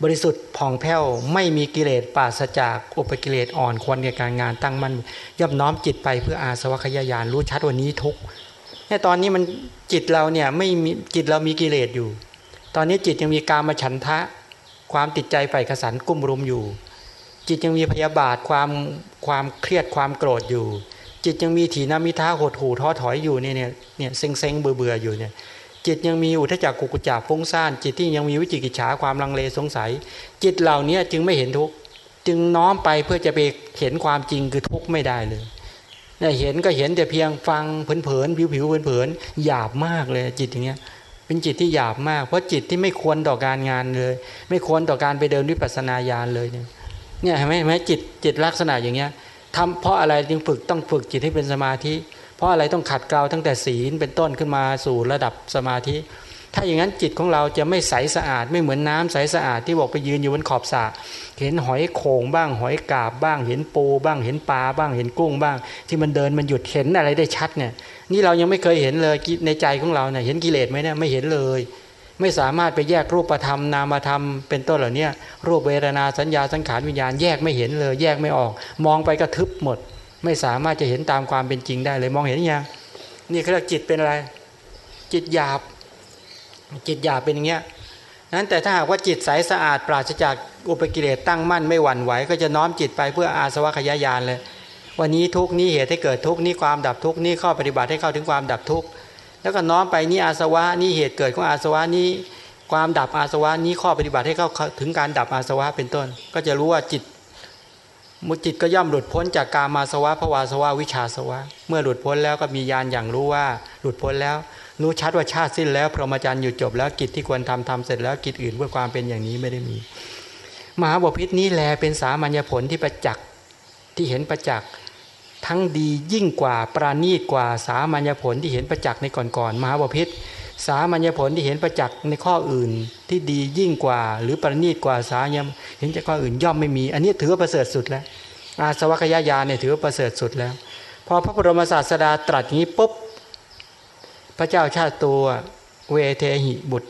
บริสุทธิ์ผ่องแผ้วไม่มีกิเลสปราศจากอุปกิเลสอ่อนควรในการงานตั้งมั่นย่อมน้อมจิตไปเพื่ออาสวัคยายานรู้ชัดวันนี้ทุกในตอนนี้มันจิตเราเนี่ยไม่มีจิตเรามีกิเลสอยู่ ตอนนี้จิตยังมีการมาฉันทะ ความติดใจใฝ่กระสันกุ้มรุมอยู่ จิตยังมีพยาบาทความความเครียดความโกรธอยู่ จิตยังมีถีนามิท้าหดหูท้อถอยอยู่เนี่ยเนี่ยเนี่ยเซ็งเซ็งเบื่อเบื่ออยู่เนี่ยจิตยังมีอุทจักกุกุจักฟุ้งซ่านจิตที่ยังมีวิจิกิจฉาความลังเลสงสัย จิตเหล่านี้จึงไม่เห็นทุกข์จึงน้อมไปเพื่อจะไปเห็นความจริงคือทุกข์ไม่ได้เลยเนี่ยเห็นก็เห็นแต่เพียงฟังเผินๆผิวๆเผินๆหยาบมากเลยจิตอย่างเงี้ย เป็นจิตที่หยาบมาก เพราะจิตที่ไม่ควรต่อการงานเลย ไม่ควรต่อการไปเดินวิปัสสนาญาณเลยเนี่ยเนี่ยเห็นไหมไหมจิตจิตลักษณะอย่างเงี้ยทำเพราะอะไรจึงฝึกต้องฝึกจิตให้เป็นสมาธิ เพราะอะไรต้องขัดเกลาตั้งแต่ศีลเป็นต้นขึ้นมาสู่ระดับสมาธิ ถ้าอย่างนั้นจิตของเราจะไม่ใสสะอาดไม่เหมือนน้ำใสสะอาดที่บอกไปยืนอยู่บนขอบสระเห็นหอยโขงบ้าง หอยกาบบ้าง เห็นปูบ้าง เห็นปลาบ้างเห็นกุ้งบ้าง ที่มันเดินมันหยุดเห็นอะไรได้ชัดเนี่ย นี่เรายังไม่เคยเห็นเลยในใจของเราเนี่ยเห็นกิเลสไหมเนี่ยไม่เห็นเลย ไม่สามารถไปแยกรูปธรรมนามธรรมเป็นต้นเหล่านี้รูปเวทนาสัญญาสังขารวิญญาณแยกไม่เห็นเลย แยกไม่ออก มองไปก็ทึบหมด ไม่สามารถจะเห็นตามความเป็นจริงได้เลยมองเห็นยังนี่เขาเรียกจิตเป็นอะไร จิตหยาบ จิตหยาบเป็นอย่างเงี้ยนั้นแต่ถ้าหากว่าจิตใสสะอาดปราศจากอุปกิเลสตั้งมั่นไม่หวั่นไหว ก็จะน้อมจิตไปเพื่ออาสวะขยายานเลย วันนี้ทุกนี้เหตุให้เกิดทุกนี้ความดับทุกนี้ข้อปฏิบัติให้เข้าถึงความดับทุกแล้วก็น้อมไปนี่อาสวะนี่เหตุเกิดของอาสวะนี้ความดับอาสวะนี้ข้อปฏิบัติให้เข้าถึงการดับอาสวะเป็นต้น ก็จะรู้ว่าจิตมุจิตก็ย่อมหลุดพ้นจากกามาสวะภวาสวะวิชาสวะ เมื่อหลุดพ้นแล้วก็มีญาณอย่างรู้ว่าหลุดพ้นแล้วรู้ชัดว่าชาติสิ้นแล้ว พรหมจรรย์หยุดจบแล้วกิจที่ควรทำทำเสร็จแล้วกิจอื่นเพื่อความเป็นอย่างนี้ไม่ได้มี มหาบพิษนี้แลเป็นสามัญญผลที่ประจักษ์ที่เห็นประจักษ์ ทั้งดียิ่งกว่าปราณีตกว่าสามัญญผลที่เห็นประจักษ์ในก่อนๆมหาบพิษสามัญญผลที่เห็นประจักษ์ในข้ออื่น ที่ดียิ่งกว่า หรือประณีตกว่าสาญเห็นจากข้ออื่นย่อมไม่มี อันนี้ถือว่าประเสริฐสุดแล้วอาสวัคยายาเนี่ยถือว่าประเสริฐสุดแล้ว พอพระบรมศาสดาตรัสอย่างนี้ปุ๊บพระเจ้าชาติตัวเวเทหิบุตร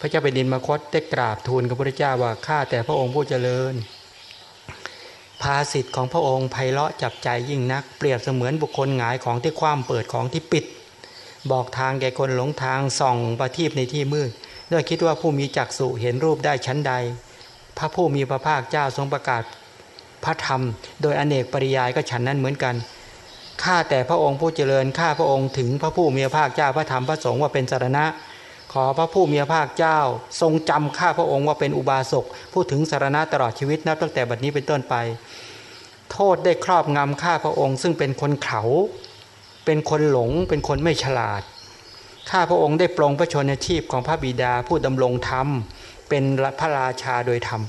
พระเจ้าเป็นดินมคตได้กราบทูลกับพระเจ้าว่าข้าแต่พระองค์ผู้เจริญ ภาสิทธิ์ของพระองค์ไพเราะจับใจยิ่งนัก เปรียบเสมือนบุคคลหงายของที่คว่ำเปิดของที่ปิด บอกทางแก่คนหลงทางส่องประทีปในที่มืดด้วยคิดว่าผู้มีจักษุเห็นรูปได้ชั้นใด พระผู้มีพระภาคเจ้าทรงประกาศพระธรรม โดยอเนกปริยายก็ฉันนั้นเหมือนกันข้าแต่พระองค์ผู้เจริญข้าพระองค์ถึงพระผู้มีพระภาคเจ้าพระธรรมพระสงฆ์ว่าเป็นสารณะ อพระผู้มีพระภาคเจ้า ทรงจำข้าพระองค์ว่าเป็นอุบาสกผู้ถึงสารณะตลอดชีวิตนับตั้งแต่บัดนี้เป็นต้นไป โทษได้ครอบงำข้าพระองค์ ซึ่งเป็นคนเขา เป็นคนหลง เป็นคนไม่ฉลาด ข้าพระองค์ได้ปรงพระชนชีพของพระบิดาผู้ดำรงธรรม เป็นพระราชาโดยธรรม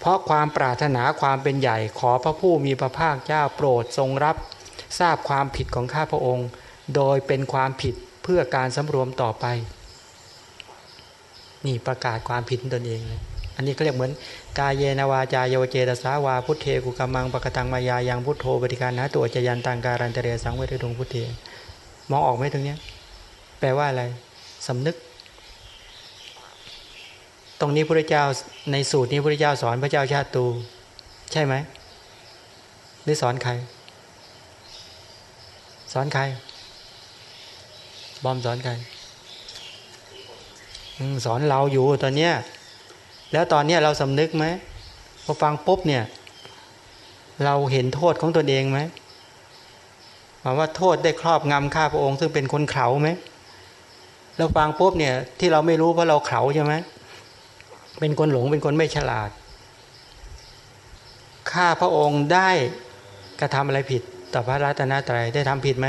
เพราะความปรารถนาความเป็นใหญ่ขอพระผู้มีพระภาคเจ้าโปรดทรงรับ ทราบความผิดของข้าพระองค์ โดยเป็นความผิดเพื่อการสำรวมต่อไป นี่ประกาศความผิดตนเองเลยอันนี้เขาเรียกเหมือนกายเยนาวาจายโยเจตสาวาพุทเทกุกามังปะกตังมายายังพุทโธปฏิการนะตัวจยันตังการันเตเรสังเวทดงพุทเทมองออกไหมตรงนี้แปลว่าอะไรสำนึก ตรงนี้พระเจ้าในสูตรนี้พระเจ้าสอนพระเจ้าชาติตู ใช่ไหมหรือสอนใคร สอนใคร บอมสอนใคร สอนเราอยู่ตอนเนี้ยแล้วตอนเนี้ยเราสำนึกไหมพอฟังปุ๊บเนี่ย เราเห็นโทษของตนเองไหมหมายว่าโทษได้ครอบงำข้าพระองค์ ซึ่งเป็นคนเขาไหมเราฟังปุ๊บเนี่ย ที่เราไม่รู้เพราะเราเขาใช่ไหมเป็นคนหลงเป็นคนไม่ฉลาดข้าพระองค์ได้กระทำอะไรผิด ต่อพระรัตนตรัยได้ทำผิดไหม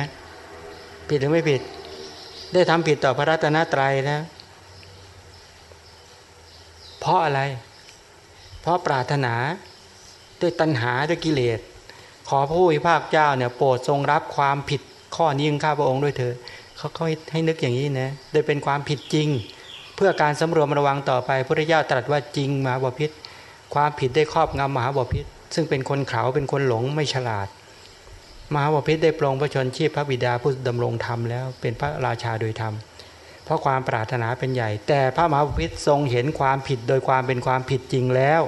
ผิดหรือไม่ผิด ได้ทำผิดต่อพระรัตนตรัยนะ เพราะอะไร เพราะปรารถนาด้วยตัณหาด้วยกิเลส ขอพระผู้พิพากเจ้าเนี่ยโปรดทรงรับความผิดข้อนี้ของข้าพระองค์ด้วยเถิดเขาเขาให้นึกอย่างนี้นะโดยเป็นความผิดจริง เพื่อการสำรวมระวังต่อไปพระเจ้าตรัสว่าจริงมหาบพิษความผิดได้ครอบงำมหาบพิษซึ่งเป็นคนเขาเป็นคนหลงไม่ฉลาด มหาบพิษได้ปรงพระชนชีพพระบิดาผู้ดำรงธรรมแล้วเป็นพระราชาโดยธรรม เพราะความปรารถนาเป็นใหญ่ แต่พระมหาพิษทรงเห็นความผิดโดยความเป็นความผิดจริงแล้ว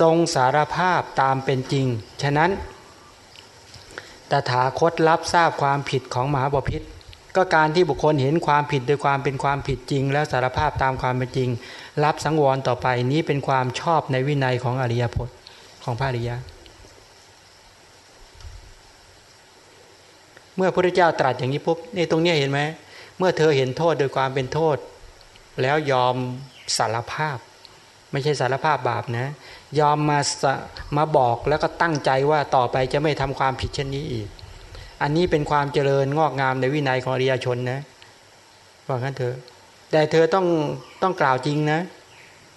ทรงสารภาพตามเป็นจริง ฉะนั้นตถาคตรับทราบความผิดของมหาบพิษก็การที่บุคคลเห็นความผิดโดยความเป็นความผิดจริง แล้วสารภาพตามความเป็นจริง รับสังวรต่อไปนี้เป็นความชอบในวินัยของอริยพจน์ของพระอริยะ มื่อพระเจ้าตรัสอย่างนี้ปุ๊บนี่ตรงนี้เห็นไหมเมื่อเธอเห็นโทษโดยความเป็นโทษ แล้วยอมสารภาพ ไม่ใช่สารภาพบาปนะ ยอมมามาบอกแล้วก็ตั้งใจว่าต่อไปจะไม่ทำความผิดเช่นนี้อีก อันนี้เป็นความเจริญงอกงามในวินัยของอริยชนนะว่างั้นเถอะแต่เธอต้องต้องกล่าวจริงนะ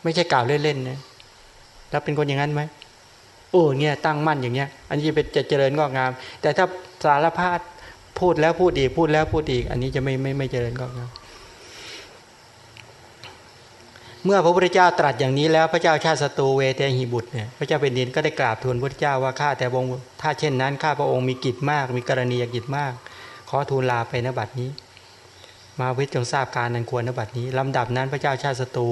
ไม่ใช่กล่าวเล่นๆนะแล้วเป็นคนอย่างนั้นไหมโอ้เงี้ยตั้งมั่นอย่างเงี้ย อันนี้จะเป็นจะเจริญงอกงาม แต่ถ้าสารพัดพู พูดแล้วพูดอีกพูดแล้วพูดอีก อันนี้จะไม่ไม่ไม่เจริญงอกงามเมื่อพระพุทธเจ้าตรัสอย่างนี้แล้วพระเจ้าชาติศัตรูเวเทหิบุตรเนี่ยพระเจ้าเป็นดินก็ได้กราบทูลพระเจ้าว่าข้าแต่องค์ถ้าเช่นนั้นข้าพระองค์มีกิจมาก มีกรณียกิจมาก ขอทูลลาไปนบัดนี้ มาวิจงทราบการนันควรนบัดนี้ลำดับนั้นพระเจ้าชาติศัตรู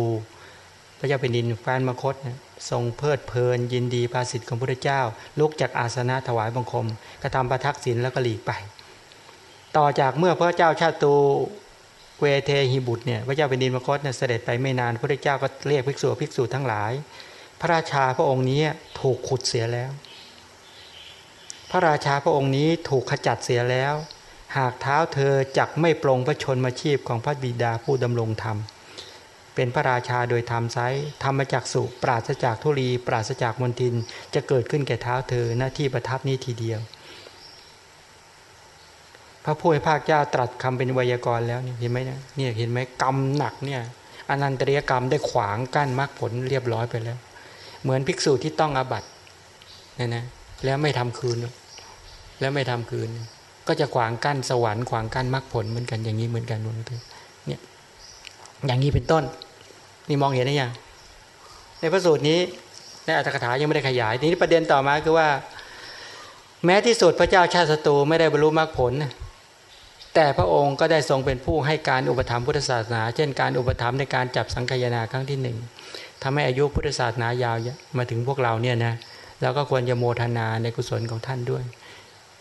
พระเจ้าเป็นดินแฟนมคตเนี่ยทรงเพลิดเพลิน ยินดีภาสิทธิ์ของพระเจ้าลุกจากอาสนะถวายบังคมกระทำประทักษิณแล้วก็หลีกไป ต่อจากเมื่อพระเจ้าชาติตูเวเทหิบุตรเนี่ยพระเจ้าเป็นดินมคตเนี่ยเสด็จไปไม่นานพระเจ้าก็เรียกภิกษุภิกษุทั้งหลาย พระราชาพระองค์นี้ถูกขุดเสียแล้ว พระราชาพระองค์นี้ถูกขจัดเสียแล้ว หากเท้าเธอจักไม่ปรงพระชนมาชีพของพระบิดาผู้ดำรงธรรม เป็นพระราชาโดยธรรมไซธรรมจักสุปราศจากทุลี ปราศจากมนทินจะเกิดขึ้นแก่เท้าเธอหน้าที่ประทับนี้ทีเดียว พระผู้ให้ภาคเจ้าตรัสคำเป็นไวยากรณ์แล้วเนี่ยเห็นไหมเนี่ยเนี่ยเห็นไหมกรรมหนักเนี่ยอนันตริยกรรมได้ขวางกั้นมรรคผลเรียบร้อยไปแล้ว เหมือนภิกษุที่ต้องอาบัตเนี่ยนะแล้วไม่ทำคืน แล้วไม่ทำคืน ก็จะขวางกั้นสวรรค์ขวางกั้นมรรคผลเหมือนกันอย่างนี้เหมือนกันนนทเนี่ยอย่างนี้เป็นต้น นี่มองเห็นได้ยังในพระสูตรนี้ในอัตถกถายังไม่ได้ขยายทีนี้ประเด็นต่อมาคือว่า แม้ที่สุดพระเจ้าชาติศัตรูไม่ได้บรรลุมรรคผล แต่พระองค์ก็ได้ทรงเป็นผู้ให้การอุปถัมภ์พุทธศาสนา เช่นการอุปถัมภ์ในการจับสังคายนาครั้งที่หนึ่งทำให้อายุพุทธศาสนายาวมาถึงพวกเราเนี่ยนะแล้วก็ควรจะโมทนาในกุศลของท่านด้วย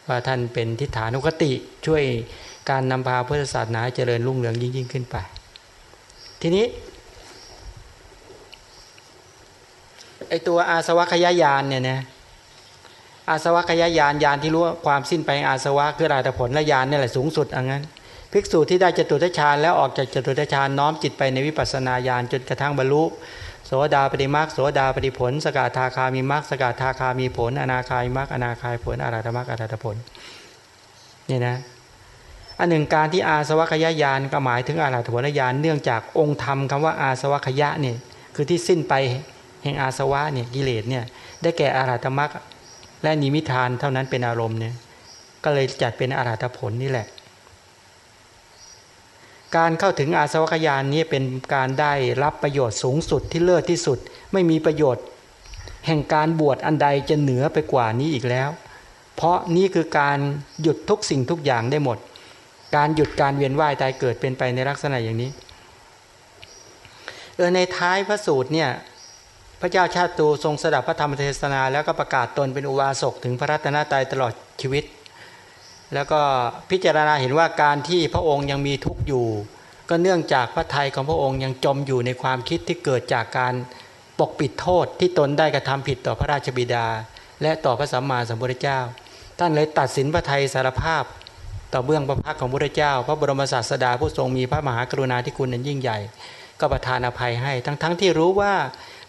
ว่าท่านเป็นทิฏฐานุกติช่วยการนำพาพุทธศาสนาเจริญรุ่งเรืองยิ่งยิ่งขึ้นไป ทีนี้ไอตัวอาสวัคยายานเนี่ยนะ อาสวะขยายานยานที่รู้ความสิ้นไปอาสวะคือราตผลและยานนี่แหละสูงสุดอันนั้นภิกษุที่ได้จตุตฌานแล้วออกจากจตุตฌานน้อมจิตไปในวิปัสสนาญาณจนกระทั่งบรรลุโสดาปฏิมาโสดาปฏิผล สกทาคามีมรรคสกทาคามีผล อนาคายมรรคอนาคายผลอาราธมรรคอาราธผลนี่นะอันหนึ่งการที่อาสวะขยายานก็หมายถึงอาราธผลญาณเนื่องจากองค์ธรรมคำว่าอาสวะขยะเนี่ยคือที่สิ้นไปแห่งอาสวะเนี่ยกิเลสเนี่ยได้แก่อาราธมรรค และนิมิทานเท่านั้นเป็นอารมณ์เนี่ยก็เลยจัดเป็นอาราธผลนี่แหละ การเข้าถึงอาสวัคยานนี้เป็นการได้รับประโยชน์สูงสุดที่เลิศที่สุด ไม่มีประโยชน์ แห่งการบวชอันใดจะเหนือไปกว่านี้อีกแล้ว เพราะนี่คือการหยุดทุกสิ่งทุกอย่างได้หมด การหยุดการเวียนว่ายตายเกิดเป็นไปในลักษณะอย่างนี้เออในท้ายพระสูตรเนี่ย พระเจ้าชาติตูทรงสดับพระธรรมเทศนา แล้วก็ประกาศตนเป็นอุบาสกถึงพระรัตนตรัยตลอดชีวิต แล้วก็พิจารณาเห็นว่าการที่พระองค์ยังมีทุกข์อยู่ ก็เนื่องจากพระทัยของพระองค์ยังจมอยู่ในความคิดที่เกิดจากการปกปิดโทษที่ตนได้กระทำผิดต่อพระราชบิดา และต่อพระสัมมาสัมพุทธเจ้า ท่านเลยตัดสินพระทัยสารภาพ ต่อเบื้องพระพักของพระเจ้า พระบรมศาสดาผู้ทรงมีพระมหากรุณาธิคุณนันยิ่งใหญ่ ก็ประทานอภัยให้ทั้งๆทที่รู้ว่า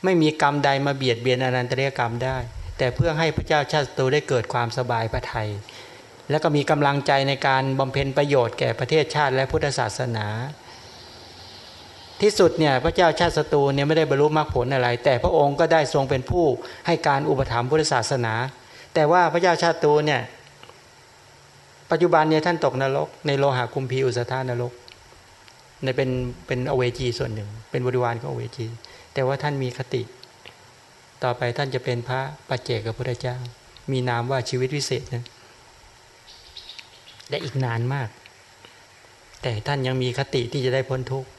ไม่มีกรรมใดมาเบียดเบียนอนันตริยกรรมได้ แต่เพื่อให้พระเจ้าชาติตูได้เกิดความสบายพระทัยแล้วก็มีกำลังใจในการบำเพ็ญประโยชน์แก่ประเทศชาติและพุทธศาสนา ที่สุดเนี่ยพระเจ้าชาติศัตรูเนี่ยไม่ได้บรรลุมรรคผลอะไร แต่พระองค์ก็ได้ทรงเป็นผู้ให้การอุปถัมภ์พุทธศาสนา แต่ว่าพระเจ้าชาติตูเนี่ยปัจจุบันเนี่ยท่านตกนรกในโลหะคุมพีอุสธานรกในเป็นเป็นอเวจีส่วนหนึ่ง เป็นบริวารของอเวจี แต่ว่าท่านมีคติ ต่อไปท่านจะเป็นพระปัจเจกพระพุทธเจ้า มีนามว่าชีวิตวิเศษนะและอีกนานมาก แต่ท่านยังมีคติที่จะได้พ้นทุกข์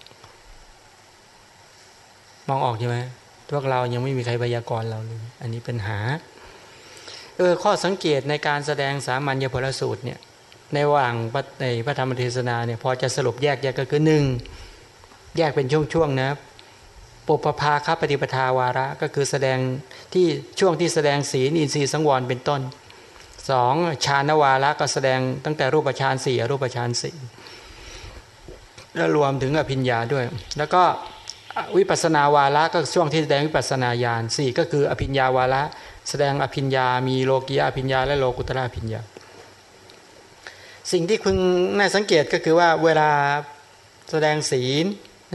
มองออกใช่ไหมพวกเรายังไม่มีใครพยากรณ์เราเลย อันนี้เป็นหาเออข้อสังเกตในการแสดงสามัญญผลสูตรเนี่ยในว่างในพระธรรมเทศนาเนี่ยพอจะสรุปแยกแยกก็คือหนึ่งแยกเป็นช่วงๆนะ ปุปภาคปฏิปทาวาระก็คือแสดงที่ช่วงที่แสดงศีลอินทรีย์สังวรเป็นต้นสองฌานวาระก็แสดงตั้งแต่รูปฌานสี่รูปฌานสี่แล้วรวมถึงอภิญญาด้วย แล้วก็วิปัสนาวาระก็ช่วงที่แสดงวิปัสนาญาณสี่ก็คืออภิญญาวาระแสดงอภิญญา มีโลกียอภิญญา และโลกุตระอภิญญา สิ่งที่คุณน่าสังเกตก็คือว่าเวลาแสดงศีล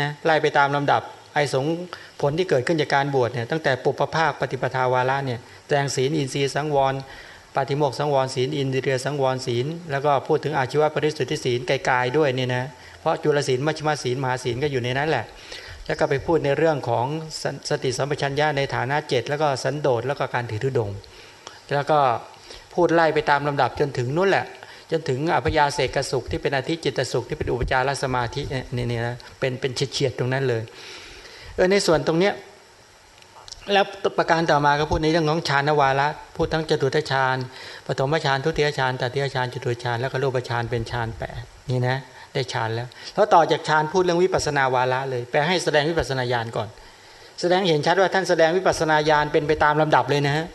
นะไล่ไปตามลำดับ อสงผลที่เกิดขึ้นจากการบวชเนี่ยตั้งแต่ปุปภาคปฏิปทาวาระเนี่ยแสดงศีลอินทรีย์สังวรปฏิโมกสังวรศีลอินเดียสังวรศีล แล้วก็พูดถึงอาชีวปริสุทธิศีลไกลๆด้วยเนี่ยนะเพราะจุลศีลมัชฌิมศีลมหาศีลก็อยู่ในนั้นแหละ แล้วก็ไปพูดในเรื่องของสติสัมปชัญญะในฐานะเจ็ดแล้วก็สันโดษแล้วก็การถือธุดง แล้วก็พูดไล่ไปตามลำดับจนถึงนู้นแหละ จนถึงอัพยาเสกสุขที่เป็นอธิจิตสุขที่เป็นอุปจารสมาธิเนี่ยนี่นะเป็นเป็นเฉียดตรงนั้นเลย เออในส่วนตรงเนี้ยแล้วประการต่อมาก็พูดในเรื่องของฌานวาระพูดทั้งจตุตฌานปฐมฌานทุติยฌานตติยฌานจตุตฌานแล้วก็รูปฌานเป็นฌานแปดนี่นะได้ฌานแล้ว แล้วต่อจากฌานพูดเรื่องวิปัสนาวาระเลยแปลให้แสดงวิปัสนาญาณก่อน แสดงเห็นชัดว่าท่านแสดงวิปัสนาญาณเป็นไปตามลำดับเลยนะฮะ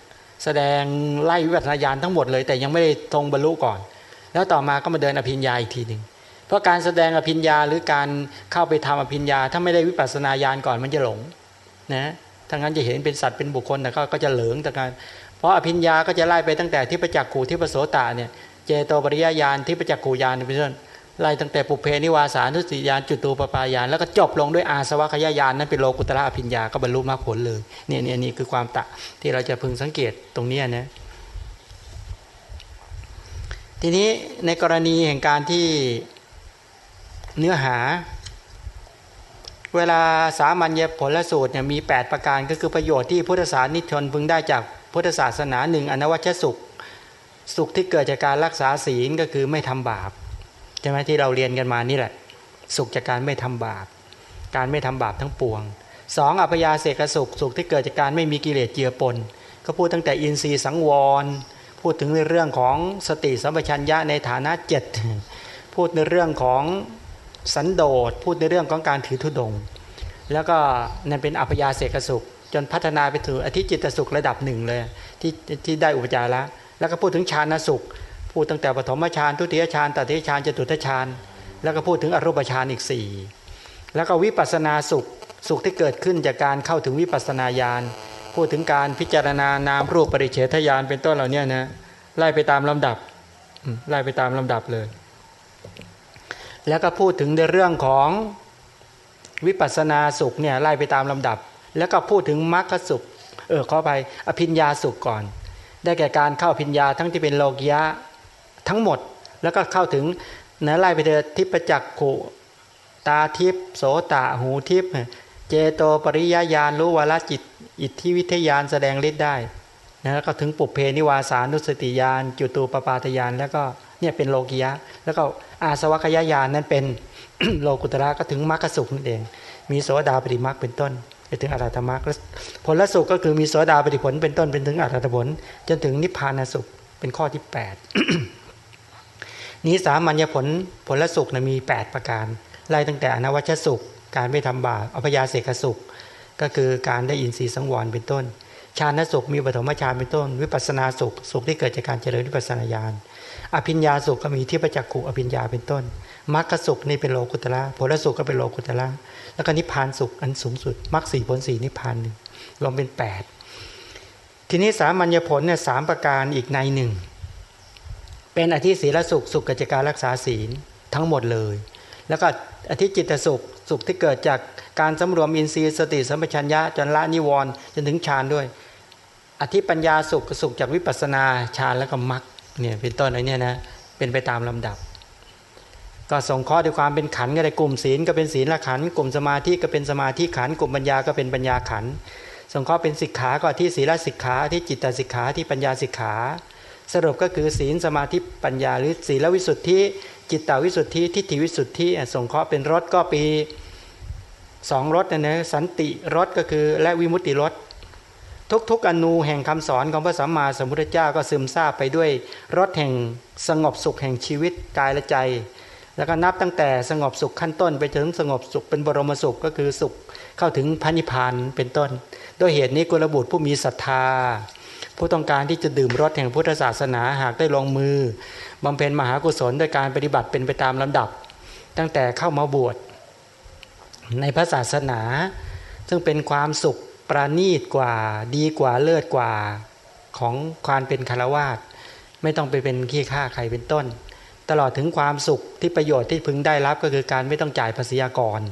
แสดงไล่วิปัสนาญาณทั้งหมดเลย แต่ยังไม่ได้ทรงบรรลุก่อน แล้วต่อมาก็มาเดินอภิญญาอีกทีหนึ่ง เพราะการแสดงอภิญญาหรือการเข้าไปทำอภิญญา ถ้าไม่ได้วิปัสสนาญาณก่อนมันจะหลงนะทั้งนั้นจะเห็นเป็นสัตว์เป็นบุคคลแต่ก็จะเหลืองแต่การเพราะอภิญญาก็จะไล่ไปตั้งแต่ที่ประจักษ์ขู่ที่ประโสตาเนี่ยเจโตปริยญาณที่ประจักษ์ขู่ญาณเป็นต้นไล่ตั้งแต่ปุเพนิวาสานุสติยานจุตูปปายานแล้วก็จบลงด้วยอาสวัคยายานนั้นเป็นโลกุตระอภิญญาก็บรรลุมรรคผลเลยเนี่ยเนี่ยนี่คือความตะที่เราจะพึงสังเกตตรงนี้นะทีนี้ในกรณีแห่งการที่ เนื้อหา เวลาสามัญญผลสูตรเนี่ยมี 8 ประการก็คือประโยชน์ที่พุทธศาสนิชนพึงได้จากพุทธศาสนาหนึ่งอนวัชสุข สุขที่เกิดจากการรักษาศีลก็คือไม่ทำบาปใช่ไหมที่เราเรียนกันมานี่แหละ สุขจากการไม่ทำบาป การไม่ทำบาปทั้งปวงสองอัพยาเสกสุขสุขที่เกิดจากการไม่มีกิเลสเจือปนก็พูดตั้งแต่อินทรีย์สังวร พูดถึงในเรื่องของสติสัมปชัญญะในฐานะเจ็ดพูดในเรื่องของ สันโดษพูดในเรื่องของการถือธุดง แล้วก็นั่นเป็นอัพยาเสกสุข จนพัฒนาไปถึงอธิจิตสุขระดับหนึ่งเลยที่ที่ได้อุปจาระแล้วก็พูดถึงฌานสุข พูดตั้งแต่ปฐมฌานทุติยฌานตติยฌานจตุตฌานแล้วก็พูดถึงอรูปฌานอีกสี่แล้วก็วิปัสนาสุขสุขที่เกิดขึ้นจากการเข้าถึงวิปัสนาญาณพูดถึงการพิจารณานามรูปปริเฉทญาณเป็นต้นเหล่านี้นะไล่ไปตามลำดับไล่ไปตามลำดับเลย แล้วก็พูดถึงในเรื่องของวิปัสนาสุขเนี่ยไล่ไปตามลำดับ แล้วก็พูดถึงมรรคสุขเออขอไปอภิญญาสุขก่อน ได้แก่การเข้าพิญญาทั้งที่เป็นโลกยะทั้งหมดแล้วก็เข้าถึงเนื้อไล่ไปเถิดทิปจักขุตาทิพโสตาหูทิพเจโตปริยญาณรู้วาลจิต อิทธิวิทยานแสดงฤทธิ์ได้นะแล้วก็ถึงปุเพนิวาสานุสติยานจุตูปปาตยานแล้วก็ เนี่ยเป็นโลกิยะ แล้วก็อาสวัคยายานนั้นเป็นโลกุตระก็ถึงมรรคสุขนั่นเอง มีโสดาปฏิมรรคเป็นต้นไปถึงอรัตมรรคผลสุขก็คือมีโสดาปฏิผลเป็นต้นเป็นถึงอรัตผล จนถึงนิพพานสุขเป็นข้อที่ 8 นี้สามัญญผลผลสุขนะมี 8 ประการไล่ตั้งแต่อนวัชสุข การไม่ทำบาปอภยาเสกสุข ก็คือการได้อินทรีย์สังวรเป็นต้น ฌานสุขมีปฐมฌานเป็นต้น วิปัสนาสุขสุขที่เกิดจากการเจริญวิปัสนาญาณอภิญญาสุขก็มีที่ประจักขุอภิญญาเป็นต้นมรรคสุขนี่เป็นโลกุตละผลสุขก็เป็นโลกุตละแล้วก็นิพพานสุขอันสูงสุดมรรคสี่ผลสี่นิพพานหนึ่งรวมเป็น 8 ทีนี้สามัญญผลเนี่ยสามประการอีกในหนึ่งเป็นอธิศีลสุขสุขกิจการรักษาศีลทั้งหมดเลย แล้วก็อธิจิตสุขสุขที่เกิดจากการสำรวมอินทรีย์สติสัมปชัญญะจนละนิวรณ์จนถึงฌานด้วย อธิปัญญาสุขสุขจากวิปัสนาฌานแล้วก็มรรคเนี่ยเป็นต้นอะไรเนี่ยนะเป็นไปตามลำดับ ก็ส่งข้อด้วยความเป็นขันก็ได้กลุ่มศีลก็เป็นศีลละขันกลุ่มสมาธิก็เป็นสมาธิขันกลุ่มปัญญาก็เป็นปัญญาขันส่งข้อเป็นสิกขาก็ที่ศีลสิกขาที่จิตตสิกขาที่ปัญญาสิกขา สรุปก็คือศีลสมาธิปัญญาหรือศีลวิสุทธิจิตตวิสุทธิทิฏฐิวิสุทธิส่งข้อเป็นรถก็ปีสองรถนะนะสันติรถก็คือและวิมุตติรถ ทุกๆอนูแห่งคำสอนของพระสัมมาสัมพุทธเจ้าก็ซึมซาบไปด้วยรถแห่งสงบสุขแห่งชีวิตกายและใจ แล้วก็นับตั้งแต่สงบสุขขั้นต้นไปถึงสงบสุขเป็นบรมสุขก็คือสุขเข้าถึงพระนิพพานเป็นต้น ด้วยเหตุนี้กุลบุตรผู้มีศรัทธา ผู้ต้องการที่จะดื่มรสแห่งพุทธศาสนาหากได้ลงมือบำเพ็ญมหากุศลโดยการปฏิบัติเป็นไปตามลำดับ ตั้งแต่เข้ามาบวชในพระศาสนา ซึ่งเป็นความสุข ประณีตกว่า ดีกว่าเลิศกว่าของความเป็นคารวาสไม่ต้องไปเป็นขี้ข้าใครเป็นต้น ตลอดถึงความสุขที่ประโยชน์ที่พึงได้รับก็คือการไม่ต้องจ่ายภาษีอากร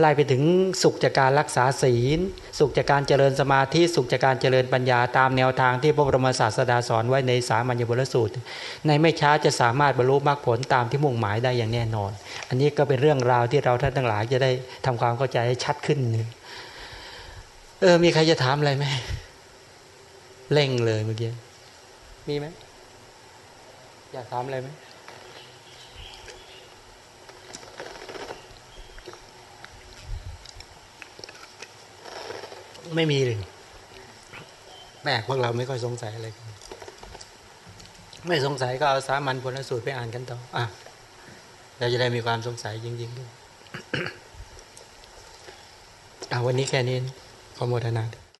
ไล่ไปถึงสุขจากการรักษาศีล สุขจากการเจริญสมาธิสุขจากการเจริญปัญญาตามแนวทางที่พระบรมศาสดาสอนไว้ในสามัญญบุรสูตร ในไม่ช้าจะสามารถบรรลุมรรคผลตามที่มุ่งหมายได้อย่างแน่นอน อันนี้ก็เป็นเรื่องราวที่เราท่านทั้งหลายจะได้ทำความเข้าใจให้ชัดขึ้นนึง เออ มีใครจะถามอะไรไหมเร่งเลยเมื่อกี้ มีไหม อยากถามอะไรไหมไม่มีเลยแปลกพวกเราไม่ค่อยสงสัยอะไรกันไม่สงสัยก็เอาสามัญผลสูตรไปอ่านกันต่อ อะ เราจะได้มีความสงสัยจริงๆด้วยอะวันนี้แค่นี้ โมทนา